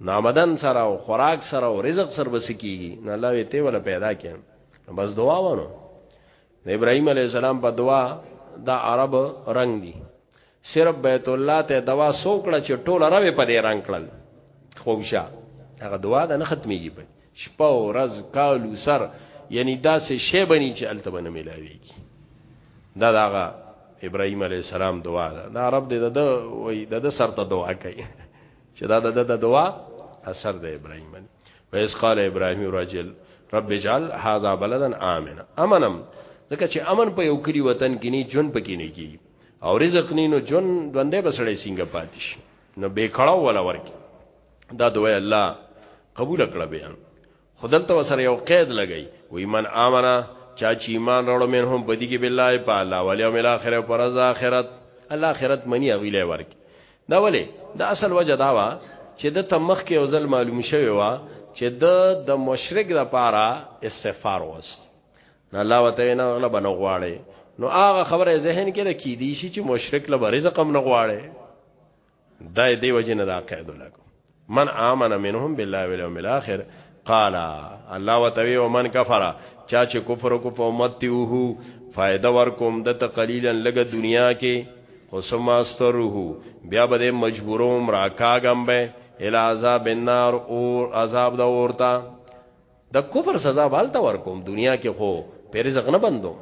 نامدن سره او خوراک سره او رزق سره بس کیږي نو الله وی ته ولا پیدا کین بس دعا ونه د ابراهیم علی السلام په دعا دا عرب رنگ دي صرف بیت الله ته دوا سوکړه چې ټول عرب په دې رنگ کړل خوشا هغه دعا ده نه ختميږي په شپه او ورځ کالو سر یعنی دا سه شی بنی چې الته بنه ملاويږي دا داغه ابراهيم عليه السلام دعا ده دا رب دې د وای د سر ته دعا کوي چې دا د د دعا اثر د ابراهيم باندې ویس قال ابراهيم رجل رب اجعل هذا بلدا امنا امنم ځکه چې امن په یو کلی وطن کې نه جون پکې نه کی او رزق نه نو جون دوندې بسړې سنگ پاتیش نو به کړه ولا ورکی دا دوی الله قبول کړه بیان خدلته وسره یو قید لګی وی من امنا چا چې ایمان راړو من هم بدی کې بالله په الله ولی او مل اخره پر از اخرت الله اخرت منی او ویلې ورک دا ولی دا اصل وجه دا وا چې د تمخ کې اوزل معلوم شوی وا چې د د مشرک د پاره استغفار وست نه الله وته نه غلا بنو غواړي نو هغه خبره ذهن کې د کی دی شي چې مشرک له رزق هم نه غواړي دا دی وجه نه دا قاعده لګو من امن منهم بالله والیوم الاخر قال الله وتوی ومن کفر چا چې کفر کو په امت تیوه فائدہ ورکوم د تقلیلا لګه دنیا کې خو سماستره بیا به مجبوروم راکاګم به ال عذاب النار او عذاب د اورتا د کفر سزا بالته ورکوم دنیا کې خو په رزق نه بندو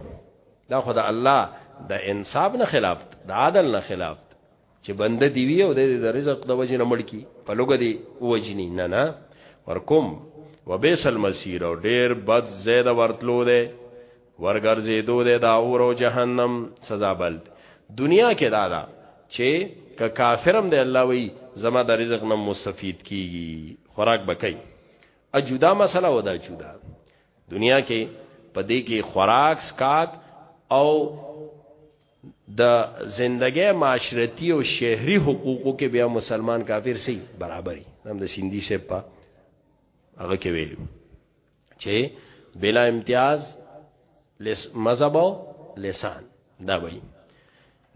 دا خدای الله د انصاف نه خلاف د عادل نه خلاف چې بنده دی وی او د رزق د وجې نه مړ کی په لوګه دی وجنی نه نه ورکوم وبئس المسیر او ډیر بد زید ورتلو ده ورګرځېدو ده دا اور او جهنم سزا بل دنیا کې دا ده چې که کافرم دی الله وی زما د رزق نه مستفید کیږي خوراک بکای ا جدا مسله ودا جدا دنیا کې پدې کې خوراک سکاک او د زندګۍ معاشرتی او شهري حقوقو کې بیا مسلمان کافر سي برابرۍ هم د سیندی سه په هغه کې ویلو چې بلا امتیاز لس مذهب او لسان دا وایي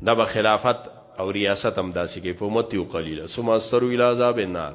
دا به خلافت او ریاست هم داسې کې په امت یو قلیله ثم استرو الی عذاب النار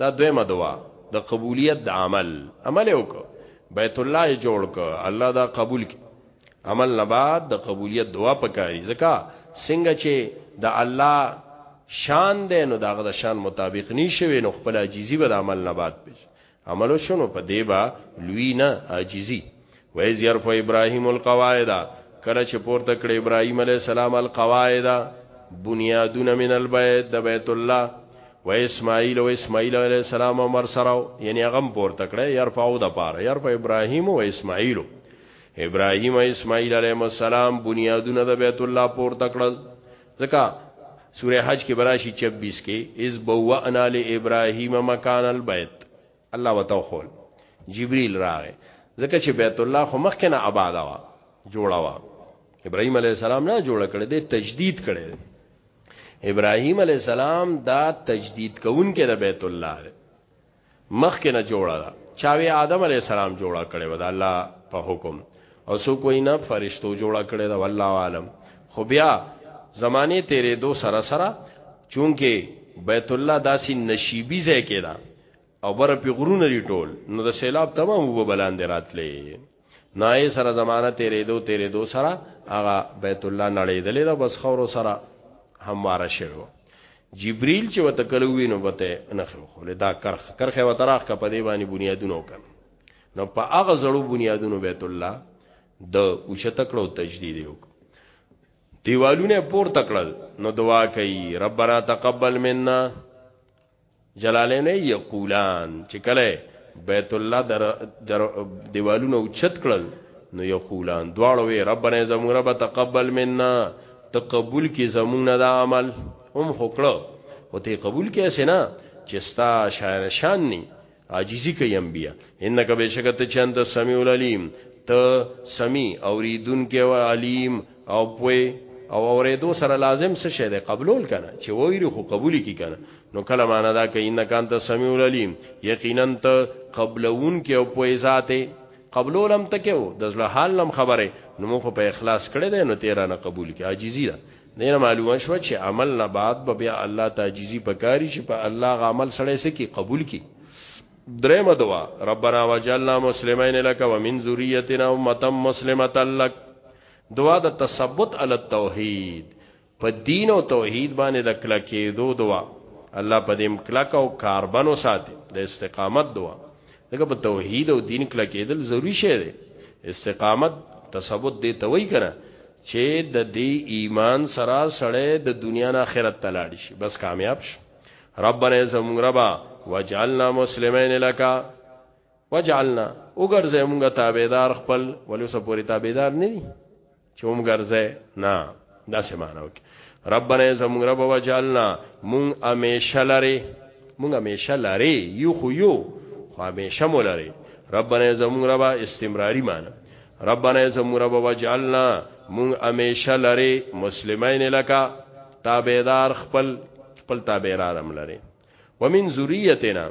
دا دویمه دعا د قبولیت د عمل عمل وکړه بیت الله یې جوړ ک الله دا قبول کی عمل نه بعد د قبولیت دعا پکاري ځکه څنګه چې د الله شان دی نو داغه د شان مطابق نشوي نو خپل عاجزي به د عمل نه بعد پېژ عملو شنو په دیبا لوی نه عاجزي وایز يرفع ابراهيم القواعد کله چې پورته کړ ابراهيم عليه السلام القواعد بنيادونه من البيت د بیت الله و اسماعیل و اسماعیل علیہ السلام عمر سره یعنی هغه پورته کړه يرفعو د پاره يرفع ابراهيم و اسماعیل ابراهيم او اسماعیل علیہ السلام بنیادونه د بیت الله پورته کړل ځکه سوره حج کې براشي 26 کې از بوانا ل ابراهيم مکان البيت الله وتو خول جبريل راغې ځکه چې بیت الله خو مخکې نه آباد وا جوړا وا ابراهيم عليه السلام نه جوړ کړي دي تجدید کړي ابراهيم عليه السلام دا تجدید کون کې د بیت الله دی مخکې نه جوړا دا چاوي آدم عليه السلام جوړا کړي ودا الله په حکم او سو کوئی نه فرشتو جوړا کړي دا والله عالم خو بیا زمانه تیرې دو سره سره چونکه بیت الله داسې نشیبی ځای کې دا او بر په غرونه دی ټول نو د سیلاب تمام وب بلاندې راتلې نای سره زمانہ تیرې دو تیرې دو سره هغه بیت الله نړې دلې دا بس خورو سره همواره شوی جبريل چې وته کله وینو بته نه خو له دا کرخ کرخه وتراخ کا پدې باندې بنیادونه وکړ نو په هغه زړو بنیادونو بیت الله د اوچت کړو تجدید وکړ دیوالونه پور تکړل نو دعا کوي ربنا تقبل منا جلالین یقولان چې کله بیت الله در, در دیوالونه اوچت کړل نو یقولان دواړو وی ربنا زمون رب تقبل منا تقبل کی زمون نه دا عمل هم خکړه او ته قبول کې سینا چې ستا شاعر شان ني عاجزی کوي انبیا انک بشکته چند سمیع العلیم ته سمیع اوریدون کې او علیم او پوی او اوریدو سره لازم څه شه ده قبول کنه چې وایری خو قبول کی کنه نو کله معنا دا کوي انک انت سمیع العلیم یقینا ته قبلون کې او پوی ذاته قبلول هم تکو د زړه حال نم خبره نو مخ په اخلاص کړه ده نو تیرا نه قبول کی عاجزی ده دینه معلومه شو چې عمل نه بعد به بیا الله تعجیزی پکاري چې په پا الله غ عمل سړی سکی قبول کی درېمه دعا ربنا وجعلنا مسلمین لك ومن ذریتنا امه مسلمه لك دعا د تثبت علی التوحید په دین او توحید باندې د کلا کېدو دعا الله په دې مکلک او کاربنو ساتي د استقامت دعا دغه په توحید او دین کله کېدل ضروری شی دی استقامت تثبت دی ته وای کنه چې د دې ایمان سره سړی د دنیا نه آخرت ته لاړ شي بس کامیاب شي ربنا زمون ربا وجعلنا مسلمین لك وجعلنا وګرځې مونږه تابعدار خپل ولې سپوري تابعدار نه دي چوم ګرځه نه دا سمانه وکي ربنا زمون رب وجعلنا مون امیشه لري مون امیشه لري یو خو یو خو امیشه مو لري ربنا زمون رب استمراری معنی ربنا زمون رب وجعلنا مون امیشه لري مسلمانین لکا تابعدار خپل خپل تابعدارم لري ومن ذریتنا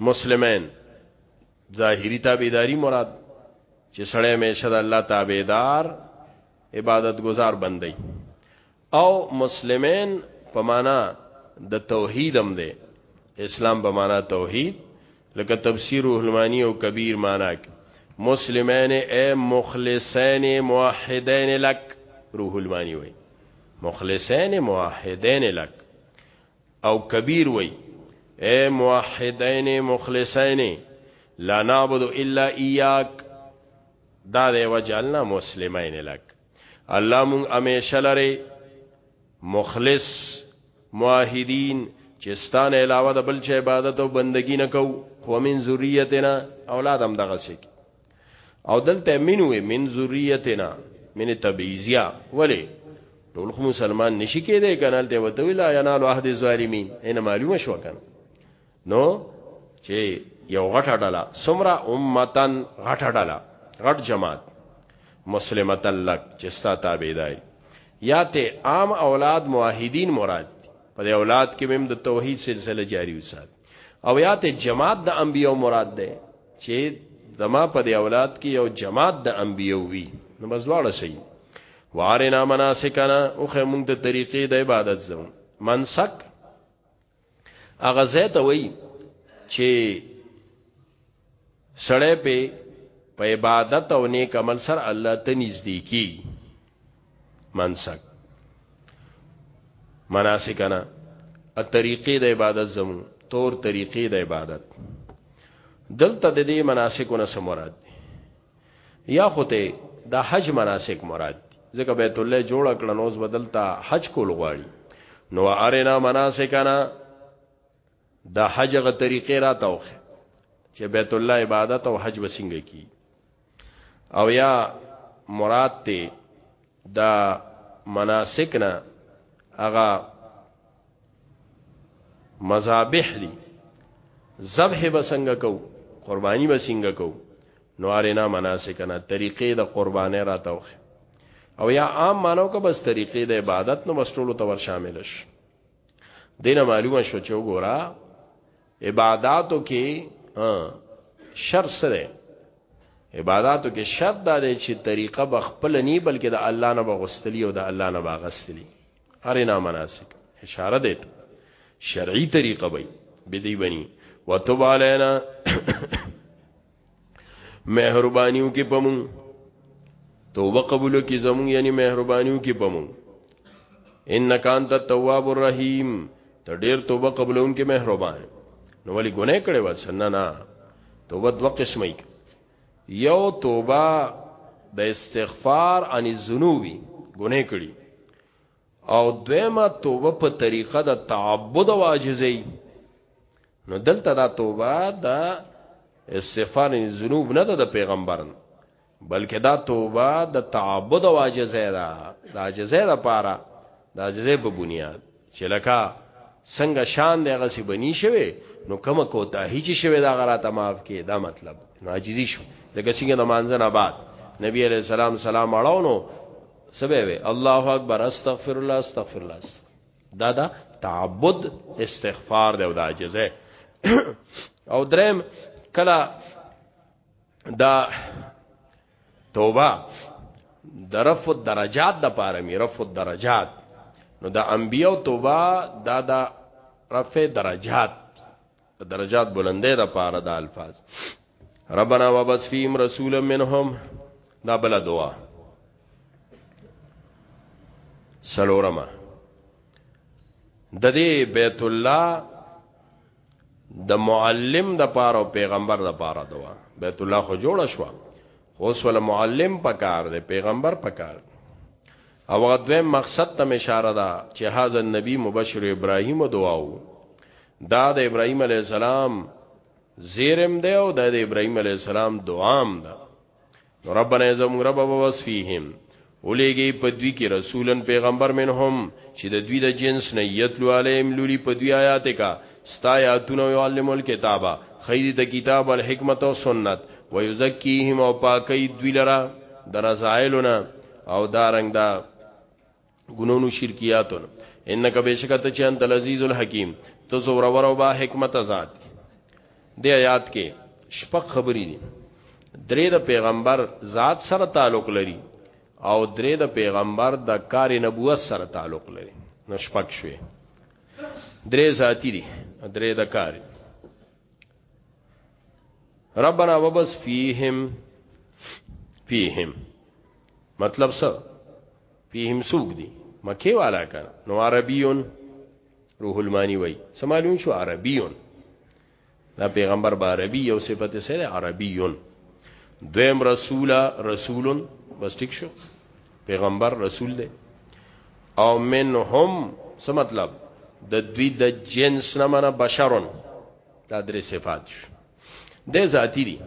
مسلمین ظاهری تابعداري مراد چې سړی همیشه د الله تابعدار عبادت گزار بندي او مسلمین په معنا د توحید هم ده اسلام په معنا توحید لکه تفسیر الهلمانی او کبیر معنا کې مسلمین اے مخلصین موحدین لک روح المانی وای مخلصین موحدین لک او کبیر وای اے موحدین مخلصین لا نعبد الا ایاک دا دی وجعلنا مسلمین لک الله مون همیشه لري مخلص موحدین چې ستانه علاوه د بل چا عبادت او بندگی نه کو خو من ذریتنا اولادم دغه سکی او دلته من وې من ذریتنا من تبعیزیا ولی ټول خو مسلمان نشی کېدای کنه ته وته ویلا ینال عهد الظالمین ان معلومه شو کنه نو چې یو غټه ډله سمرا امتن غټه ډله غټ جماعت مسلمت لک چې ستا تابعداري یا ته عام اولاد موحدین مراد په اولاد کې مم د توحید سلسله جاری وسات او یا ته جماعت د انبیو مراد ده چې زما په دی اولاد کې یو جماعت د انبیو وی نو بس واړه شي وارنا مناسکنا او خمون ته طریقې د عبادت زم منسک اغه زه ته وی چې سړی په په عبادت او نیک عمل سره الله ته نږدې کی منسک مناسکنا الطریقې د عبادت زمو تور طریقې د عبادت دلته د دې مناسکونه سم مراد یا خوته د حج مناسک مراد ځکه بیت الله جوړ کړه نو بدلتا حج کول غواړي نو ارنا مناسکنا د حج غ طریقې را توخه چې بیت الله عبادت او حج وسنګ کی او یا مراد ته دا مناسک نه هغه مذابح دي ذبح بسنګ کو قرباني بسنګ کو نو ارینا مناسک نه طریقې د قربانې را توخه او یا عام مانو که بس طریقې د عبادت نو بس ټولو ته ور شامل شي دینه معلومه شو چې وګوره عبادتو کې شر سره عبادتو کې شرط دا دی چې طریقه به خپل نه بلکې د الله نه بغستلی او د الله نه باغستلی هر نه مناسک اشاره ده شرعي طریقه به بدی بني وتب علينا مهربانيو کې پمون توبه قبول کی زمون یعنی مهربانيو کی پمون انک انت التواب الرحیم ته ډیر توبه قبولون کی مهربان نو ولی ګناه کړي و سننا نه توبه دو قسمه یو توبه د استغفار ان الذنوب ګناه کړي او دویمه توبه په طریقه د تعبد او عاجزۍ نو دلته دا توبه د استغفار ذنوب نه ده د پیغمبر بلکې دا توبه د تعبد او عاجزۍ ده د عاجزۍ لپاره د عاجزۍ په بنیاد چې لکه څنګه شان دی غسی بنی شوی نو کوم کوته هیڅ شوی دا غراته معاف کې دا مطلب ناجیزی شو لکه څنګه د مانځنه بعد نبی علیہ السلام سلام اړاونو سبه وی الله اکبر استغفر الله استغفر الله دا دا تعبد استغفار دی او دا عجزه او درم کلا دا توبه د رف درجات د پاره می رف درجات نو د انبیو توبه دا د رف درجات درجات بلندې د پاره د الفاظ ربنا وبس فیم رسولا منهم دا بل دعا سلورما د دې بیت الله د معلم د پاره او پیغمبر د پاره دعا بیت الله خو جوړ شو خو سول معلم پکار دی پیغمبر پکار دی او هغه دویم مقصد ته اشاره ده چې هاذا النبی مبشر ابراهیم دعاو دا د ابراهیم علی السلام زیرم دی او د ابراهیم علی السلام دعام ده ربنا زم رب ووصفیهم اولیږي په دوی کې رسولن پیغمبر منهم چې د دوی د جنس نه یتلو علیم لولي په دوی آیات کا ستا آیاتونه یعلم الکتابه خیدی د کتاب الحکمت او سنت ويزکیهم او پاکی دوی لرا د رضایلونه او دارنګ دا ګنونو شرکیاتون انک بشکته چې انت العزیز الحکیم ته زور ور او با حکمت ذات دې آیات کې شپږ خبرې دي درې د پیغمبر ذات سره تعلق لري او درې د پیغمبر د کار نبوت سره تعلق لري نو شپږ شوي درې ذاتی دي درې د کار ربنا وبس فیهم فیهم مطلب څه فیهم سوق دي مکه والا کړه نو عربیون روح المانی وای سمالون شو عربیون دا پیغمبر با عربی یو صفت سره عربیون دویم رسولا رسولون بس ټیک شو پیغمبر رسول دی او منهم څه مطلب د دوی د جنس نه منه بشرون دا درې صفات شو د ذاتی دي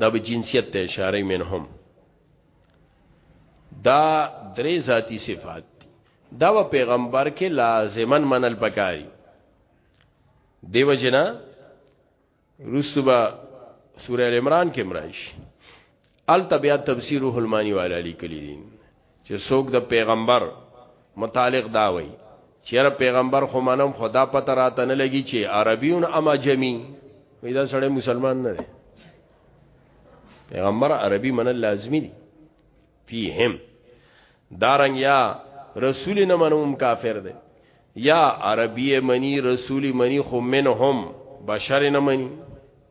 دا به جنسیت ته اشاره منهم دا درې ذاتی صفات دي دا و پیغمبر کې لازمن منل پکاري دیو جنا رسوبا سوره ال عمران کې مرایش ال تبیا تفسیر روح المانی والا لیکلی دي چې څوک د پیغمبر متعلق دا وایي چیرې پیغمبر خو منم خدا پته راته نه لګي چې عربیون اما جمی وې دا سړی مسلمان نه دی پیغمبر عربي منل لازمی دي فیهم دارنګ یا رسول نه منوم کافر دی یا عربی منی رسول منی خو منهم بشر نه منی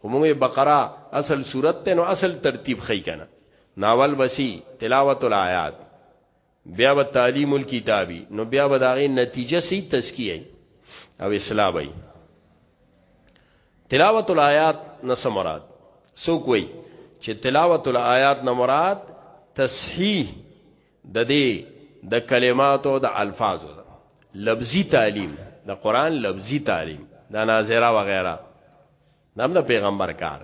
خو موږ بقره اصل صورت ته نو اصل ترتیب خی کنه ناول بسی تلاوت الایات بیا به تعلیم الکتابی نو بیا به داغه نتیجه سی تزکیه او اصلاح وي تلاوت الایات نس مراد سو کوئی چې تلاوت الایات نه مراد تصحیح د دې د کلماتو د الفاظو لفظي تعلیم د قران لفظي تعلیم د ناظره و غیره نام د پیغمبر کار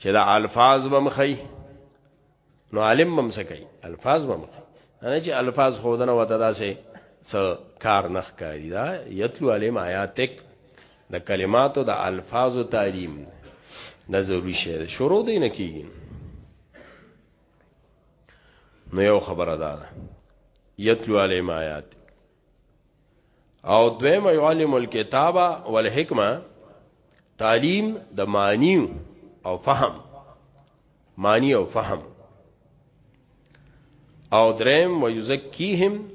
چې د الفاظ بمخی نو عالم بم سکی الفاظ بمخی نه چې الفاظ خودنه وته داسې څه کار نخ کوي دا یتلو علیم آیاتک د کلماتو د الفاظو تعلیم د ضروری شه شروع دی نه کیږي نو یو خبره ده یتلو علیم آیات او دویم یعلم الکتابه والحکمه تعلیم د معنی او فهم معنی او فهم او دریم و یزکیهم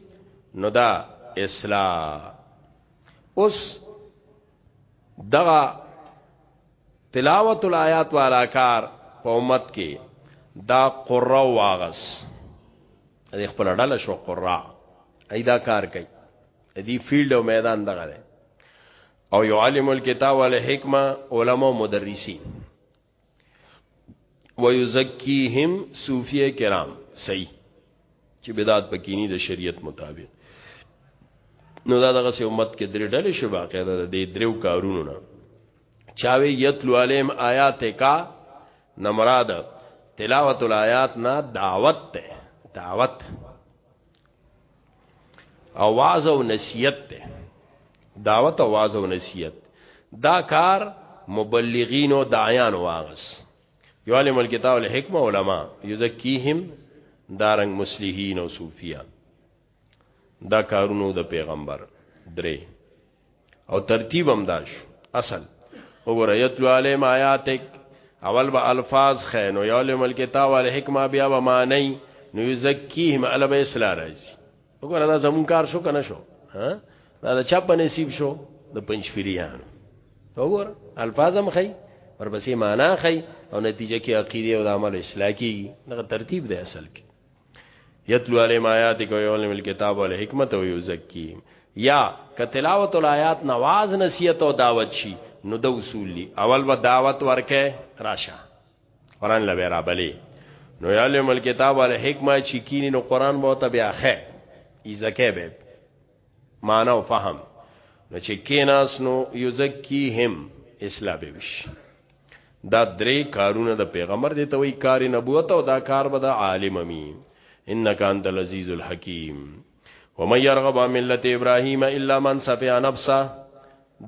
نو دا اصلاح اوس دغه تلاوت الایات والا کار په امت کې دا قرا واغس د خپل ډله شو قرا ایدا کار کوي دی فیلډ او میدان دغه دی او یعلم الکتاب والحکمه علما مدرسین ويزکیهم صوفیه کرام صحیح چې بدعت پکینی د شریعت مطابق نو دا دغه سه امت کې درې ډلې شو باقاعده د دې درو کارونو نه چاوي یتلو علیم آیات کا نمراد تلاوت الایات نه دعوت ته دعوت اواز او نصیحت ته دعوت اواز او نصیحت دا کار مبلغین او داعیان واغس یعلم الکتاب الحکمه علما یزکیهم دارنګ مصلحین او صوفیا دا کارونو د پیغمبر درې او ترتیب هم داش اصل وګوره یتلو علیم آیاتک اول به الفاظ خینو یعلم الکتاب الحکمه بیا به معنی نو یزکیهم الب اسلام راځي وګوره دا زمون کار شو کنه شو ها دا د چا په نصیب شو د پنځپیریانو وګوره الفاظم خي ورپسې معنا خي او نتیجه کې عقیده او د عمل اصلاح کی دغه ترتیب دی اصل کې یتلو علی آیات کو یعلم الكتاب والحکمت و یزکی یا ک تلاوت الایات نواز نصیحت او دعوت شي نو د اصول لی اول و دعوت ورکه راشه قران لوي را بلی نو علم الكتاب ول حکمت چې کینی نو قران به ته بیا خه ایزکه به معنا او فهم نو چې کیناس نو یزکیهم اصلاح به وش دا درې کارونه د پیغمبر دی ته وی کار نبوت او دا کار به د عالم می انک انت العزیز الحکیم ومن يرغب عن ملت ابراهيم الا من سفه نفسه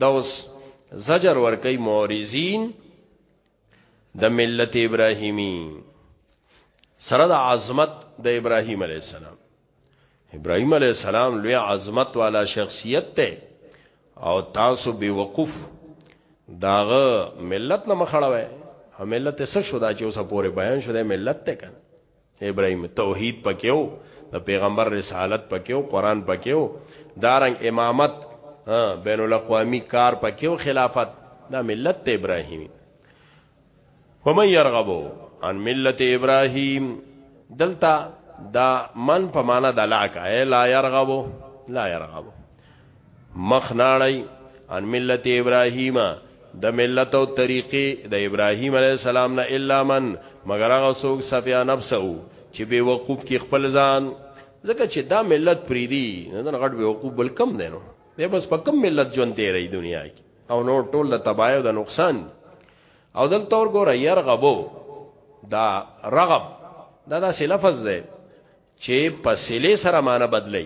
دوس زجر ورکی مورزین د ملت ابراهیمی سره د عظمت د ابراهیم علی السلام ابراهیم علی السلام لوی عظمت والا شخصیت ته او تاسو به وقوف داغه ملت نه مخړوي ملت څه شو دا چې اوسه پورې بیان شوه ملت ته کنه ابراهیم توحید پکې و د پیغمبر رسالت پکې و قران پکې و دارنګ امامت بین الاقوامی کار پکې او خلافت دا ملت ته ابراهیمی ومن يرغبو عن ملت ابراهیم دلتا دا من په معنا د لاکه لا يرغبو لا يرغبو مخ ناړی ان ملت ابراهیم د ملت او طریقې د ابراهیم علی السلام نه الا من مگر هغه څوک صفیا نفس او چې به وقوف کې خپل ځان ځکه چې دا ملت پریدي نه غټ به وقوف بل کم دی نو دی بس په کم ملت ژوند دی رہی دنیا کې او نور ټول د تباہی او د نقصان دی او دل تور ګوره يرغبو دا رغب دا دا لفظ دی چې په سله سره معنی بدلی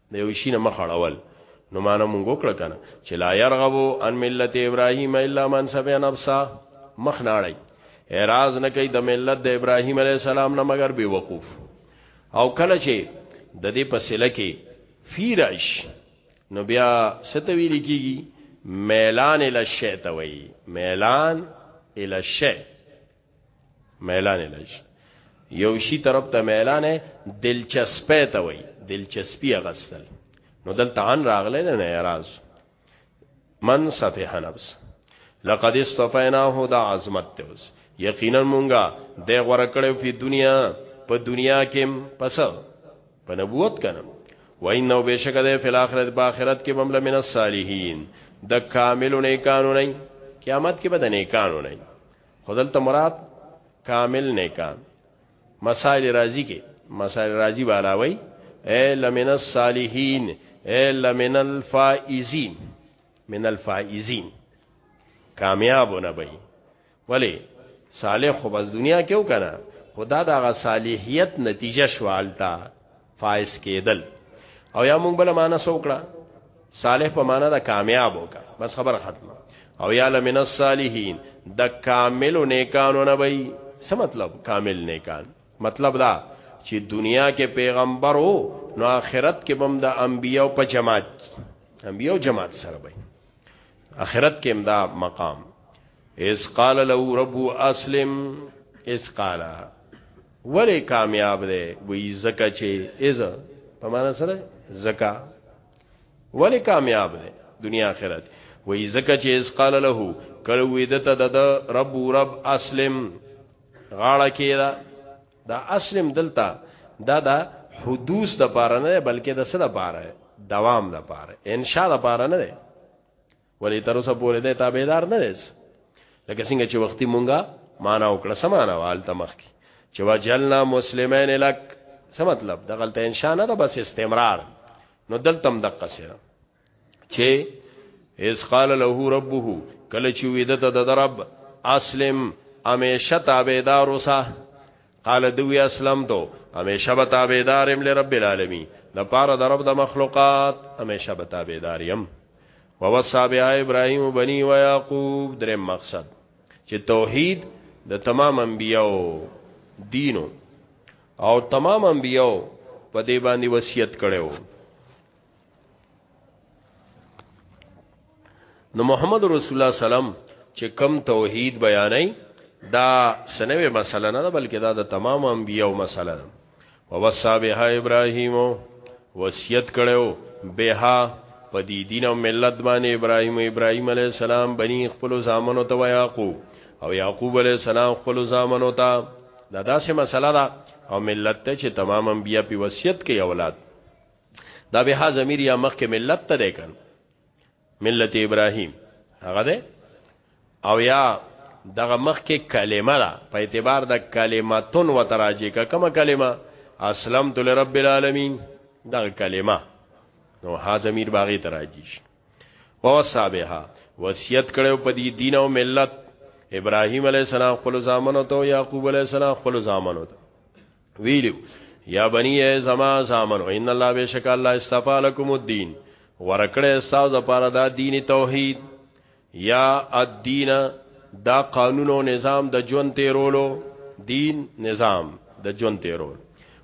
د یو شي نه مخ اړول نو معنا مونږ وکړه کنه چې لا يرغبو ان ملت ابراهيم الا من سبع نفسا مخ نه اړي اعتراض نه کوي د ملت د ابراهيم عليه السلام نه مگر بي وقوف او کله چې د دې په سله کې فیرش نو بیا ستوي لیکيږي میلان ال شیء توي میلان ال شیء میلان لش یو شی طرف ته میلان دلچسپه ته وای دلچسپی غسل نو دلته ان راغله نه اعتراض من سفه نفس لقد استفیناه دا عظمت ته وس یقینا مونږه د غره کړو په دنیا په دنیا کې پس په نبوت کنه و انه بشک ده فی الاخرت په اخرت کې بمل من الصالحین د کامل نیکانو نه قیامت کې به د نیکانو نه خدلته مراد کامل نیکان مسائل راضی کې مسائل راضی بالاوي اے لمن الصالحین اے لمن الفائزین من الفائزین کامیاب نه بي ولی صالح خو بس دنیا کې وکړه خدا دغه صالحیت نتیجه شوالتا فائز کېدل او یا مونږ بل معنا سوکړه صالح په معنا دا کامیاب وکړه بس خبره ختمه او یا لمن الصالحین د کامل نیکانو نه وای څه مطلب کامل نیکان مطلب دا چې دنیا کې پیغمبر وو نو آخرت کې بم د انبیو په جماعت کې انبیو جماعت سره وای اخرت کې امدا مقام اس قال له رب اسلم اس قال ولی کامیاب دی وی زکه چې از په معنا سره زکا ولی کامیاب دی دنیا آخرت وی زکه چې اس قال له کله وی دته د رب رب اسلم غاړه کې دا دا اسلم دلته دا دا حدوث د پاره نه بلکې د څه د پاره دوام د پاره انشاء د پاره نه دی ولی تر اوسه پورې د تابعدار نه دی لکه څنګه چې وختي مونږه معنا وکړه سمانا وال تمخ کی چې وجلنا مسلمین لک څه مطلب د غلطه انشاء نه ده بس استمرار نو دلتم دقه سره چې اس قال له ربه کله چې وې د د رب اسلم امیشه تابعدار وسه قال دوی اسلام تو همیشه به تابعدار ام لرب العالمین د پاره د رب د مخلوقات همیشه به تابعدار یم ووصى بها ابراهيم بني ويعقوب درې مقصد چې توحید د تمام انبیاو دینو او تمام انبیاو په دې باندې وصیت کړو نو محمد رسول الله سلام چې کم توحید بیانای دا سنوي مسله نه ده بلکې دا د تمام انبیو مسله ده ووصا بها ابراهیم وصیت کړو بها په دې دین او ملت باندې ابراهیم او ابراهیم علی السلام بنی خپل زامنو ته ویاقو او یعقوب علی السلام خپل زامنو ته دا داسې مسله ده او ملت ته چې تمام انبیا په وصیت کې اولاد دا به ضمیر یا مخ کې ملت ته دی کن ملت ابراهیم هغه ده او یا دغه مخ کې کلمه ده په اعتبار د کلمتون و تراجی کا کومه کلمه اسلمت لرب العالمین دغه کلمه نو ها ضمیر باغی تراجی شي او صابها وصیت کړو په دې دین او ملت ابراهیم علی السلام خپل زامنو ته یعقوب علی السلام خپل زامنو ته ویلو یا بنی زما زامنو ان الله بشک الله استفا لكم الدين ورکړې استاو د پاره دا دین توحید یا الدین دا قانون او نظام د جون تیرولو دین نظام د جون تیرول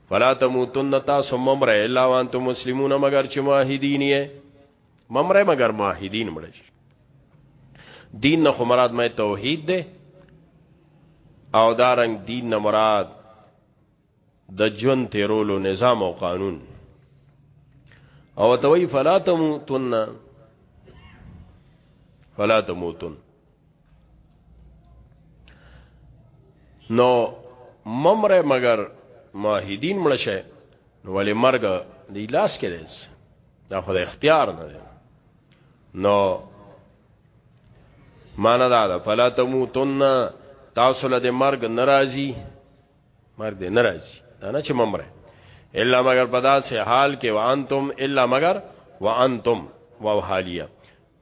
فلا تموتن تاسو ممره الا وانتم مسلمون مگر چې موحدین یې ممره مگر موحدین مړ دین نه خمرات مې توحید ده او دارنګ دین نه مراد د جون تیرولو نظام او قانون او توي فلا تموتن فلا تموتن نو ممره مگر ماهدین مړ شه نو ولې مرګ د لاس کې دی دا خو د اختیار نه دی نو معنا دا ده فلا تموتن تاسو له مرګ ناراضي مرګ دې ناراضي دا نه چې ممره الا مگر پدا سه حال کې وانتم الا مگر وانتم واو حالیه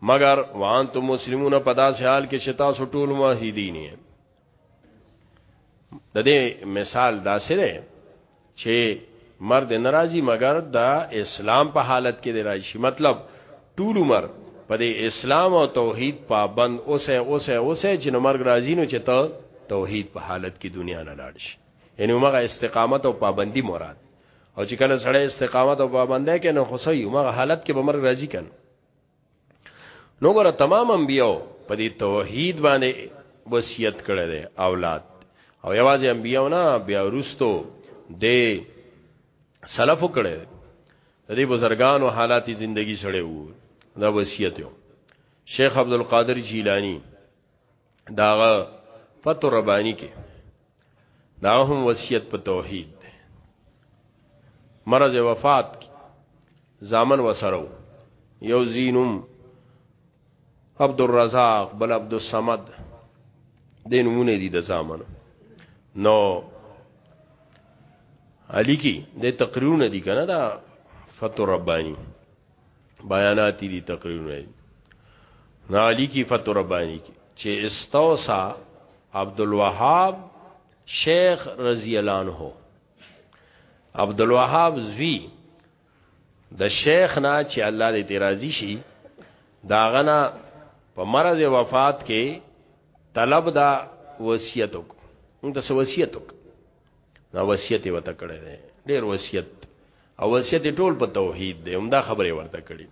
مگر وانتم مسلمون پدا سه حال کې شتا سټول موحدین د دې مثال دا سره چې مرد ناراضي مگر دا اسلام په حالت کې دی راشي مطلب ټول عمر په دې اسلام او توحید پابند اوسه اوسه اوسه چې نو مرګ راځي نو چې ته توحید په حالت کې دنیا نه لاړ شي یعنی موږ استقامت او پابندی مراد او چې کله سړی استقامت او پابندۍ کې نو خو صحیح موږ حالت کې به مرګ راځي کنه نو ګره تمام انبیو په دې توحید باندې وصیت کړی دی اولاد او یوازې انبیو نه بیا روستو د سلف کړی دی د دې بزرګانو حالات زندگی سره وو دا وصیت یو شیخ عبد القادر جیلانی داغه فتو ربانی کې دا هم وصیت په توحید ده مرز وفات کی زامن وسرو یو زینم عبد الرزاق بل عبد الصمد دینونه دي د زامن نو علی کی د تقریرونه دي کنه دا فتو ربانی بیاناتی دی تقریرونه نالی کی فتو ربانی کی چې استوسا عبد الوهاب شیخ رضی الله عنه عبد الوهاب زوی د شیخ نه چې الله دې تیرازی شي داغه نه په مرز وفات کې طلب دا وصیت وک موږ ته وصیت وک دا وصیت یې وته کړی دی ډېر وصیت او وصیت ټول په توحید دی همدا خبره ورته کړی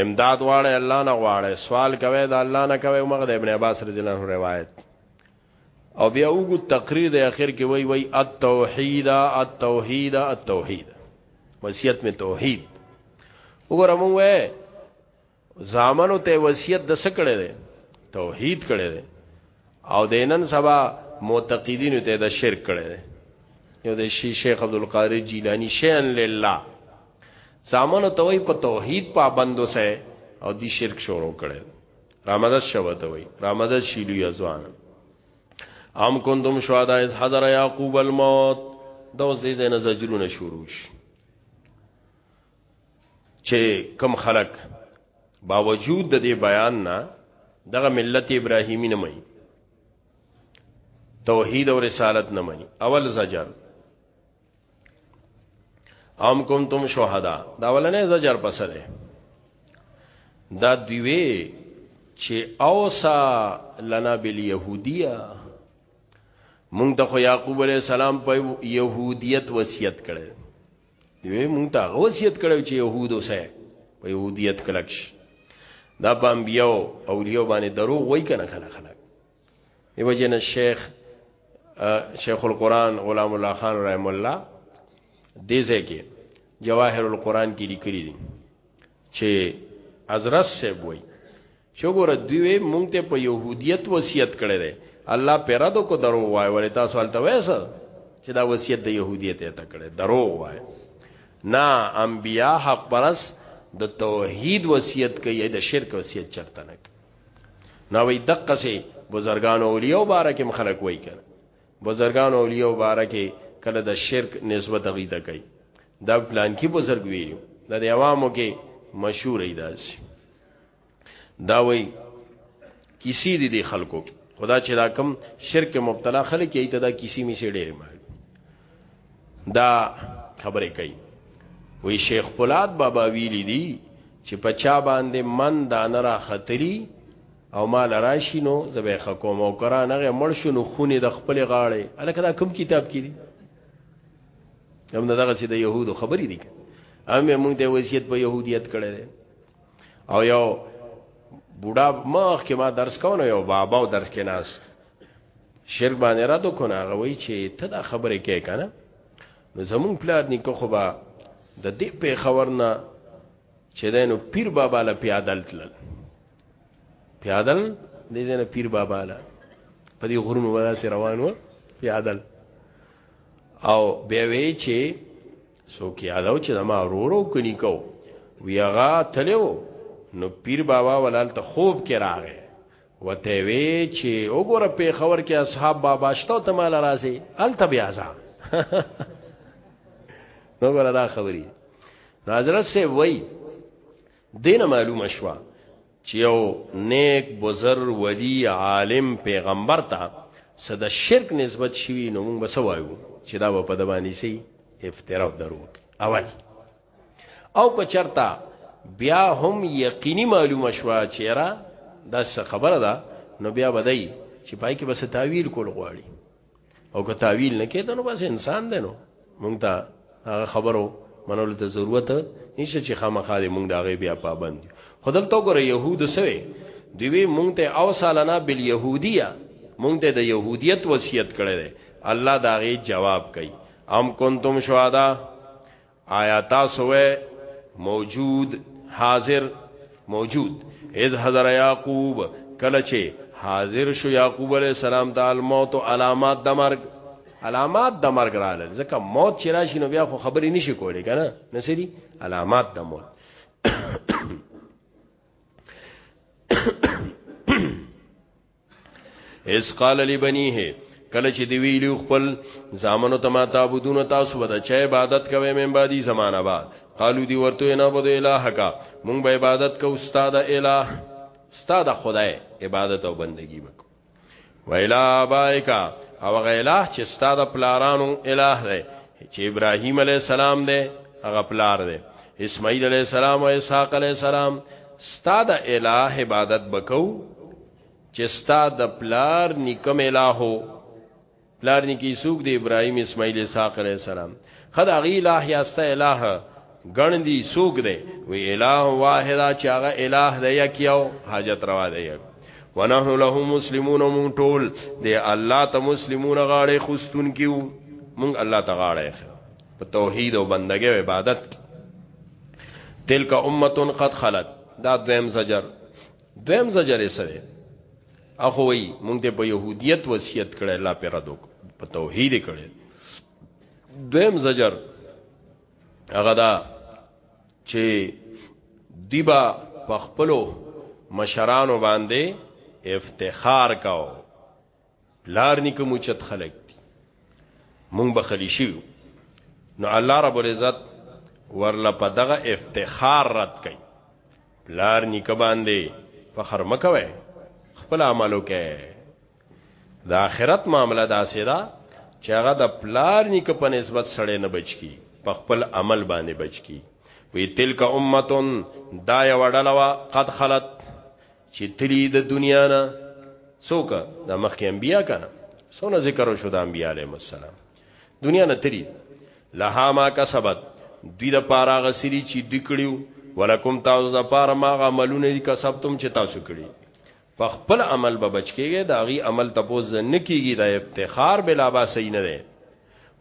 امداد واړه الله نه غواړي سوال کوي دا الله نه کوي مغه د ابن عباس رضی الله عنه روایت او بیا وګو تقریر د اخر کې وای وای التوحید التوحید التوحید وصیت می توحید وګورم وای زامنو ته وصیت د څه کړی دی توحید کړی دی او د نن سبا معتقدین ته د شرک کړی دی یو د شی شیخ عبد القادر جیلانی شین لله زامنو ته وی په توحید پابند وسه او دی شرک شروع کړی رامدد شوه ته وی رامدد شیلو یزوان ام کنتم شهدا اذ حضر یعقوب الموت دا اوس دې نه زجرونه شروع شي چې کم خلق باوجود د دې بیان نه دغه ملت ابراهیمی نه مانی توحید او رسالت نه مانی اول زجر ام کنتم شهدا دا ولنه زجر پسره دا دیوی چې اوسا لنا بالیهودیه مونږ ته خو یعقوب علی السلام په يهودیت وصیت کړي دوی مونږ ته غوسیت کړو چې يهودو سه په يهودیت کلک شي دا بامبیو اولیو باندې دروغ وای کنه خلک خلک دی وجنه شیخ شیخ القرآن غلام الله خان رحم الله دې ځکه جواهر القرآن کې لیکلي دي چې حضرت صاحب وای چې ګوره دوی وې مونږ ته په يهوديت وصیت کړی دی الله پر رد کو درو وای ولې تاسو الته وېسه چې دا وصیت د يهوديت ته کړی درو وای نه انبیا حق پرس د توحید وصیت کوي د شرک وصیت چرته نه نو وی دقه سي بزرګان اولیاء بارکه مخلق وای کړه بزرګان اولیاء بارکه کله د شرک نسبت غیده کوي دا پلان کې بزرګ ویلو د عوامو کې مشهور ایداسي دا وای کسی دی دی خلکو کې خدا چې دا کم شرک مبتلا خلک یې ته دا کسی می سي ډېر ما دا خبرې کوي وی شیخ پولاد بابا ویلی دی چې په چا باندې من دانه را خطلی او مال راشي نو زبې حکومت او کرا نه مړ شنو خونې د خپل غاړې الکه دا کم کتاب کې دی هم دغه چې د يهودو خبرې دي هم موږ د وصیت په يهودیت کړي او یو بوډا مخ کې ما درس کو نو یو بابا او درس کې ناس شرک باندې را دو کنه هغه وی چې ته دا خبره کې کنه نو زمون پلار نیکو خو با د دې په خبر نه چې دینو پیر بابا له پیادل تل پیادل دې زنه پیر بابا له په دې غرونو ودا سي روانو پیادل او بیا وی چې سو کې یادو چې زما ورورو کني کو ویغه تلو نو پیر بابا ولال ته خوب کې راغې وته وی چې وګوره په خبر کې اصحاب بابا شته ته مال راځي ال تبيازا نو ګره دا خبري حضرت سه وای دینه معلومه شوه چې یو نیک بزر ولی عالم پیغمبر ته صد شرک نسبت شوی نو موږ بس وایو چې دا په دبانی سي افتراء درو اول او که چرتا بیا هم یقیني معلومه شو چې را دا څه خبره ده نو بیا بدای چې پای کې بس تعویل کول غواړي او که تعویل نه کېد نو بس انسان دی نو مونږ ته هغه خبرو منلو ته ضرورت نشته چې خامخا دې مونږ داغه بیا پابند یو خدل تو ګره يهود سوي دوی مونږ ته او سالنا بل يهوديه مونږ ته د يهوديت وصیت کړي دي الله داغه جواب کوي ام کنتم شهدا آیا تاسو موجود حاضر موجود اذ حضر یعقوب کله چې حاضر شو یعقوب علی السلام د الموت او علامات د مرګ علامات د مرګ رااله ځکه موت چې راشي نو بیا خو خبرې نشي کولای کنه نسری علامات د موت اس قال لبنيه کله چې دی ویلو خپل زامنو ته ما تعبدون تاسو به د چا عبادت کوي من بعدي زمانہ بعد قالو دی ورته نه بده الہ کا مونږ به عبادت کو استاد الہ استاد خدای عبادت او بندگی وکړو و الہ بایکا او غیلاه چې استاد پلارانو الہ دی چې ابراهیم علی السلام دی هغه پلار دی اسماعیل علی السلام او اسحاق علی السلام استاد الہ عبادت بکو چې ستا د پلار نکم الہو پلار نکی سوق دی ابراهیم اسماعیل اسحاق علیہ السلام خدا غی الہ یا ستا الہ ګڼ دی سوق دی وی الہ واحده چې هغه الہ دی یکیو حاجت روا دی یک ونحن له مسلمون مون ټول دی الله ته مسلمون غاړي خوستون کیو مون الله ته غاړي په توحید او بندګۍ او عبادت تلک امه قد خلت دا دویم زجر دویم زجر یې سره اخو وی مونږ ته په يهودیت وصیت کړي الله پر ردو په توحید کړي دویم زجر هغه دا چې دیبا په خپلو مشرانو باندې افتخار کاو پلار نیکه مو چت خلک دي مونږ به خلی شو نو الله رب العزت ورله په دغه افتخار رد کړي پلار نیکه باندې فخر مکوي خپل عملو کې د آخرت معاملې دا سیدا چې هغه د پلار نیکه په نسبت سړی نه بچ کی په خپل عمل باندې بچ کی وی تلک امتون دا یو ډلوا قد خلت چې تلی د دنیا نه څوک د مخکې انبیا کنه سونه ذکر شو د انبیا علیهم السلام دنیا نه تلی لها ما کسبت دوی د پاره غسری چې دوی کړیو ولکم تاسو د پاره ما عملونه دي کسبتم چې تاسو کړی په خپل عمل به بچ کېږي دا غي عمل تپوز نه کیږي دا افتخار بلا با صحیح نه دی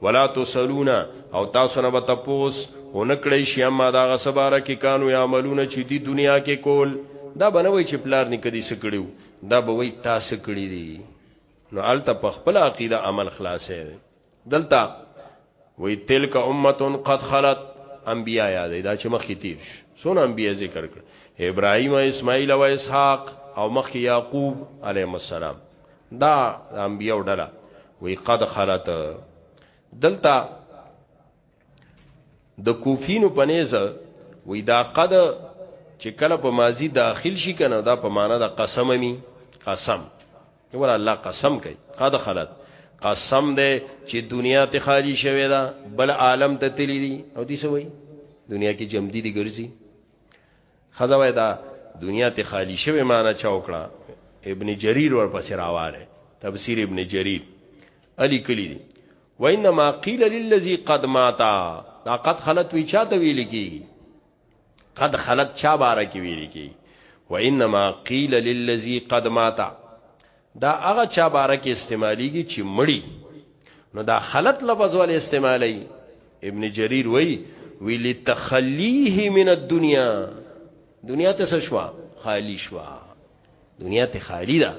ولا تسلون او تاسو نه بتپوس او نکړی شي اما دا غسباره کې کانو یعملون چې دی دنیا کې کول دا بنوي چې پلار نه کدي سکړیو دا به وای تاسو کړی دی نو الته په خپل عقیده عمل خلاصې دلته وی تلک امه قد خلت انبیا یاد دا چې مخکې تیر سونه انبیا ذکر کړ ابراهیم اسماعیل او اسحاق او مخکې یعقوب علیهم السلام دا انبیاء ډله وی قد خلت دلتا د کوفینو پنیز وی دا قد چې کله په ماضی داخل شي کنه دا په معنا د قسم می قسم ور الله قسم کوي قد خلت قسم ده چې دنیا ته خالی شوی دا بل عالم ته تللی دي او دي سوي دنیا کې جمدی دي ګرځي ښځه وای دا دنیا ته خالی شوی معنی چا وکړه ابن جریر ورپسې راواله تفسیر ابن جریر علی کلی دی وانما قیل للذي قد ماتا دا قد خلت وی چاته ویل کی قد خلت چا بارا کی ویل کی وانما قیل للذي قد ماتا دا هغه چا باره کې استعمالیږي چې مړی نو دا خلط لفظ ول استعمالی ابن جریر وی وی لتخلیه من الدنیا دنیا ته سشوا خالی شوا دنیا ته خالی ده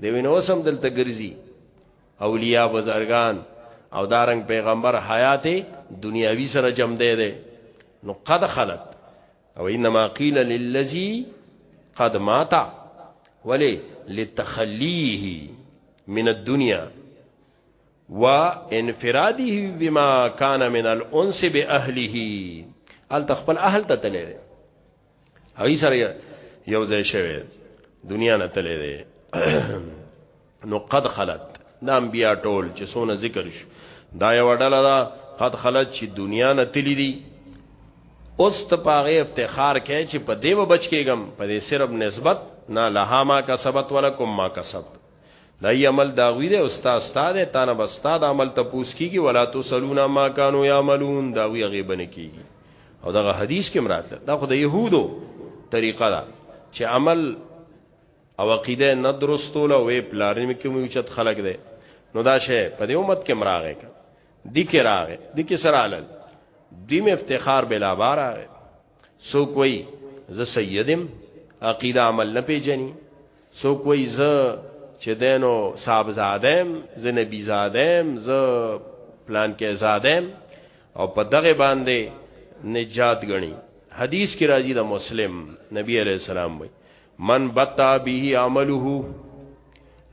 د وینوسم دلته ګرځي اولیاء بزرگان او دارنګ پیغمبر حیات دنیاوی سره جمع دی دی نو قد خلت او انما قيل للذي قد مات ولی لتخلیه من الدنيا وانفراده بما كان من الانس باهله ال تخپل اهل ته تللی هغه سره یو ځای شوی دنیا نه تللی نو قد خلت دا انبیا ټول چې سونه ذکر شو دا یو ډله دا قد خلت چې دنیا نه تللی دي اوس ته پاغه افتخار کوي چې په دیو بچ کېګم په دې صرف نسبت نه لها ما کسبت ولکم ما کسب دا ای عمل دا غوی دی استاد استاد تا نه بستاد عمل ته پوس کیږي ولا تو سلونا ما کانوا یعملون دا وی غیب نه کیږي او دا حدیث کې مراد ده دا خو د يهودو طریقه ده چې عمل او عقیده نه درستوله وې پلارنی کې مو چت خلق دی نو دا شی په دې امت کې مراغه کا دی کې راغه دی کې سره علل دی مې افتخار بلا بار راغه سو کوئی ز سیدم عقیده عمل نه پیژني سو کوئی ز چې دینو صاحب زادم ز نبی زادم ز پلان کې زادم او په دغه باندې نجات غني حدیث کې راځي د مسلم نبی عليه السلام وي من بطا به عمله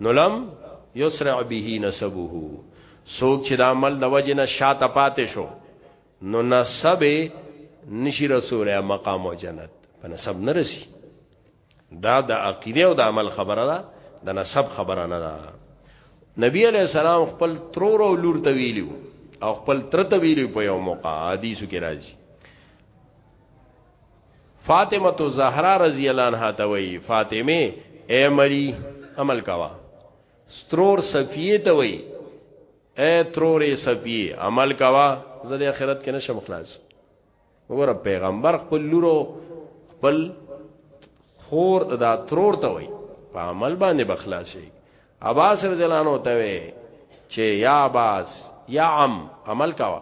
نلم یسرع به نسبه سوک چې د عمل د وجه نه شاته پاتې شو نو نسب نشي رسوله مقام او جنت په نسب نه رسی دا د عقیده او د عمل خبره ده د نسب خبره نه ده نبی علیہ السلام خپل ترور او لور ته ویلو او خپل تر ته ویلو په یو موقع حدیثو کې راځي فاطمه تو زهرا رضی الله عنها ته وی فاطمه اے مری عمل کوا سترور صفیه ته وی اے ترور صفیه عمل کوا زه د اخرت کې نشم خلاص وګوره پیغمبر خپل لورو خپل خور دا ترور ته وی په عمل باندې بخلاصي عباس رضی الله عنه ته وی چې یا عباس یا عم عمل کوا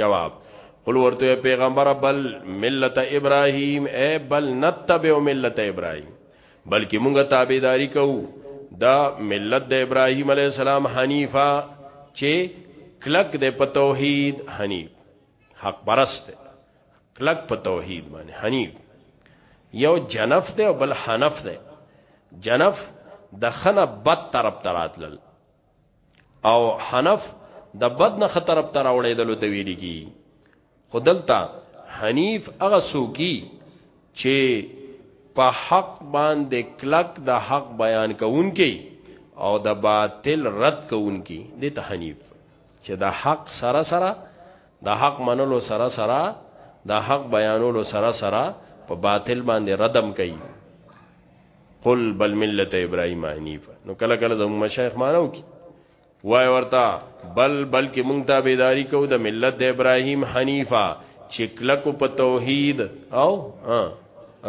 جواب قل ورته پیغمبر بل ملت ابراهیم اے بل نتبع ملت ابراهیم بلکې مونږه تابعداري کوو دا ملت د ابراهیم علی السلام حنیفه چې کلک د په توحید حنیف حق پرست کلک په توحید باندې حنیف یو جنف ده او بل حنف ده جنف د خنه بد طرف تراتل او حنف د بد نه خطر په تر اوړېدلو ته ویل کی خودلتا حنیف هغه سوکی چې په حق باندې کلک د حق بیان کوونکی او د باطل رد کوونکی د ته حنیف چې د حق سره سره د حق منلو سره سره د حق بیانولو سره سره په باطل باندې ردم کوي قل بل ملت ابراهیم حنیفا نو کله کله زموږ مشایخ مانو کی وای ورتا بل بلکې مونږ ته بیداری کو د ملت د ابراهیم حنیفا چې کلکو په توحید او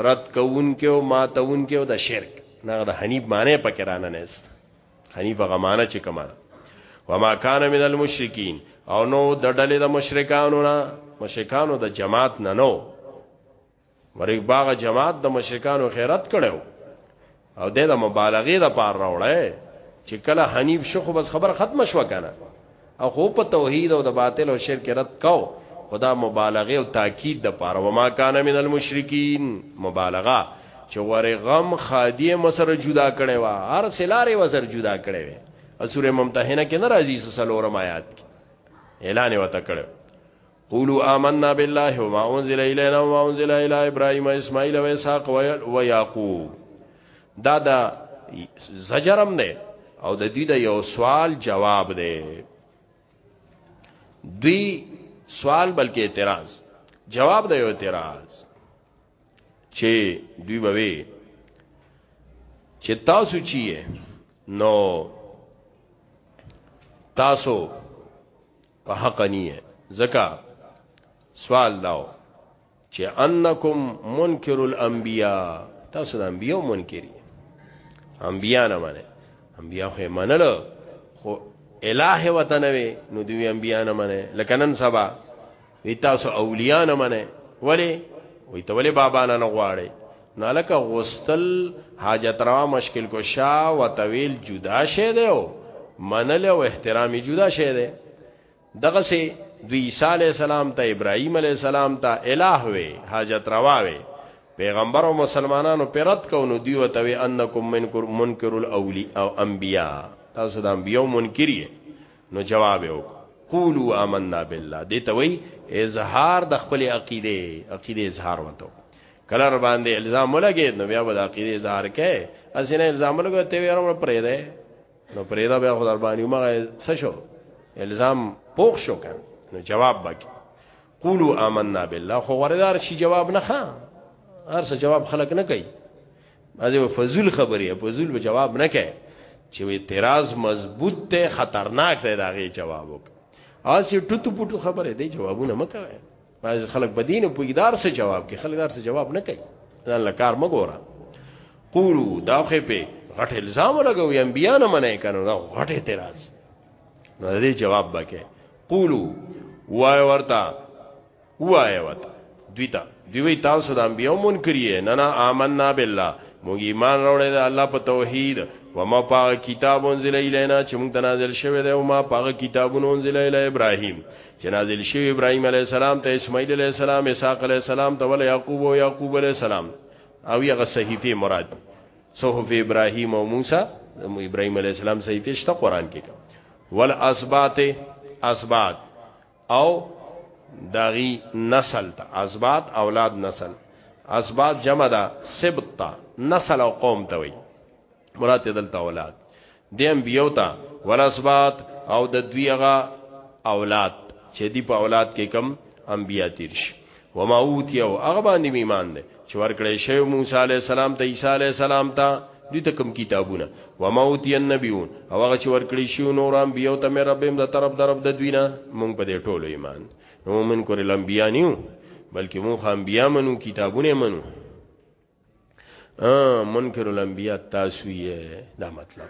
رد کوون کې او ماتون کې او د شرک نه د حنیف معنی پکې رانه نهست حنیف غمانه چې کمانه وما کان من المشرکین او نو د ډلې د مشرکانو نه مشرکانو د جماعت نه نو ورګ باغ جماعت د مشرکانو خیرت کړو او د مبالغه د پار راوړی چې کله حنیف شو خو بس خبر ختم شو کنه او خو په توحید او د باطل او شرک رد کو خدا مبالغه او تاکید د پار و ما کان من المشرکین مبالغه چې ورغم خادی مسر جدا کړي وا هر سلاره وسر جدا کړي وي اسوره ممتحنه کې ناراضي سلورم آیات کې اعلان وته کړو قولوا آمنا بالله وما انزل الینا وما انزل الی ابراهیم و اسماعیل و اسحاق و یعقوب دا دا زجرم نه او د دې د یو سوال جواب دی دوی سوال بلکې اعتراض جواب دی اعتراض چې دوی به چې تاسو چی نو تاسو په حق نیه زکا سوال داو چې انکم منکر الانبیاء تاسو د انبیاء منکری انبیاء نه منه انبیاء خو منل خو الہ وطن وی نو دوی انبیاء نه منه لکه نن سبا وی تاسو اولیاء نه منه ولی وی ته ولی بابا نه غواړي نه لکه غستل حاجت روا مشکل کو شا و طویل جدا شه دی او منل او احترام جدا شه دی دغه سي د عیسی علی السلام ته ابراهیم علی السلام ته الہ وی حاجت روا وی پیغمبر او مسلمانانو پرد کو نو دی وته وی انکم منکر منکر الاولی او انبیا تاسو د انبیو منکری نو جواب یو قولوا آمنا بالله دته وی اظهار د خپل عقیده عقیده اظهار وته کلر باندې الزام ولګید نو بیا به د عقیده اظهار کړي اسینه الزام ولګو ته ویرم پرې ده نو پرې ده بیا خدای باندې ما څه شو الزام پوښ شو کړ نو جواب بک قولوا آمنا بالله خو وردار شي جواب نه ښه هر څه جواب خلق نه کوي اځه فزول خبرې فزول به جواب نه کوي چې اعتراض مضبوط ته خطرناک دی دا غي جواب وک اسی ټوتو پټو خبره دی جوابونه مکوي باز خلک بدینه پویدار سه جواب کې خلک دار سه جواب نه کوي ځان له کار مګورا قولو دا خې په غټ الزام لګوي انبیا نه منې کنه دا غټ اعتراض نو دې جواب بکې قولو وای ورتا وای ورتا دویتا دوی تاسو د انبیو منکری نه نه آمنا بالله موږ ایمان راوړی د الله په توحید و ما پاغه کتاب انزل الینا چې موږ ته نازل شوی دی او ما پاغه کتابونه انزل الی ابراهیم چې نازل شوی ابراهيم عليه السلام ته اسماعيل عليه السلام اسحاق عليه السلام ته ول يعقوب او يعقوب عليه السلام او یغه صحیفه مراد صحف ابراهيم او موسی ابراهيم عليه السلام صحیفه شته قران کې ول اسبات اسبات او داغي نسل ته اسبات اولاد نسل اسبات جمع ده سبط نسل او قوم ته وي مراد دلته اولاد د انبیو ته ولاسبات او د دوی هغه اولاد چې دی په اولاد کې کم انبیا تیر شي وما اوتی او هغه باندې ایمان دی چې ورکړې شی موسی علی السلام ته عیسی علی السلام ته دوی ته کم کتابونه وما اوتی النبیون او هغه چې ورکړې شی نور انبیو ته مې ربم د طرف درب د دوی نه مونږ په دې ټولو ایمان نو من کور الانبیا نیو بلکې مونږ انبیا منو کتابونه منو ا منکر الانبیاء تاسو یې دا مطلب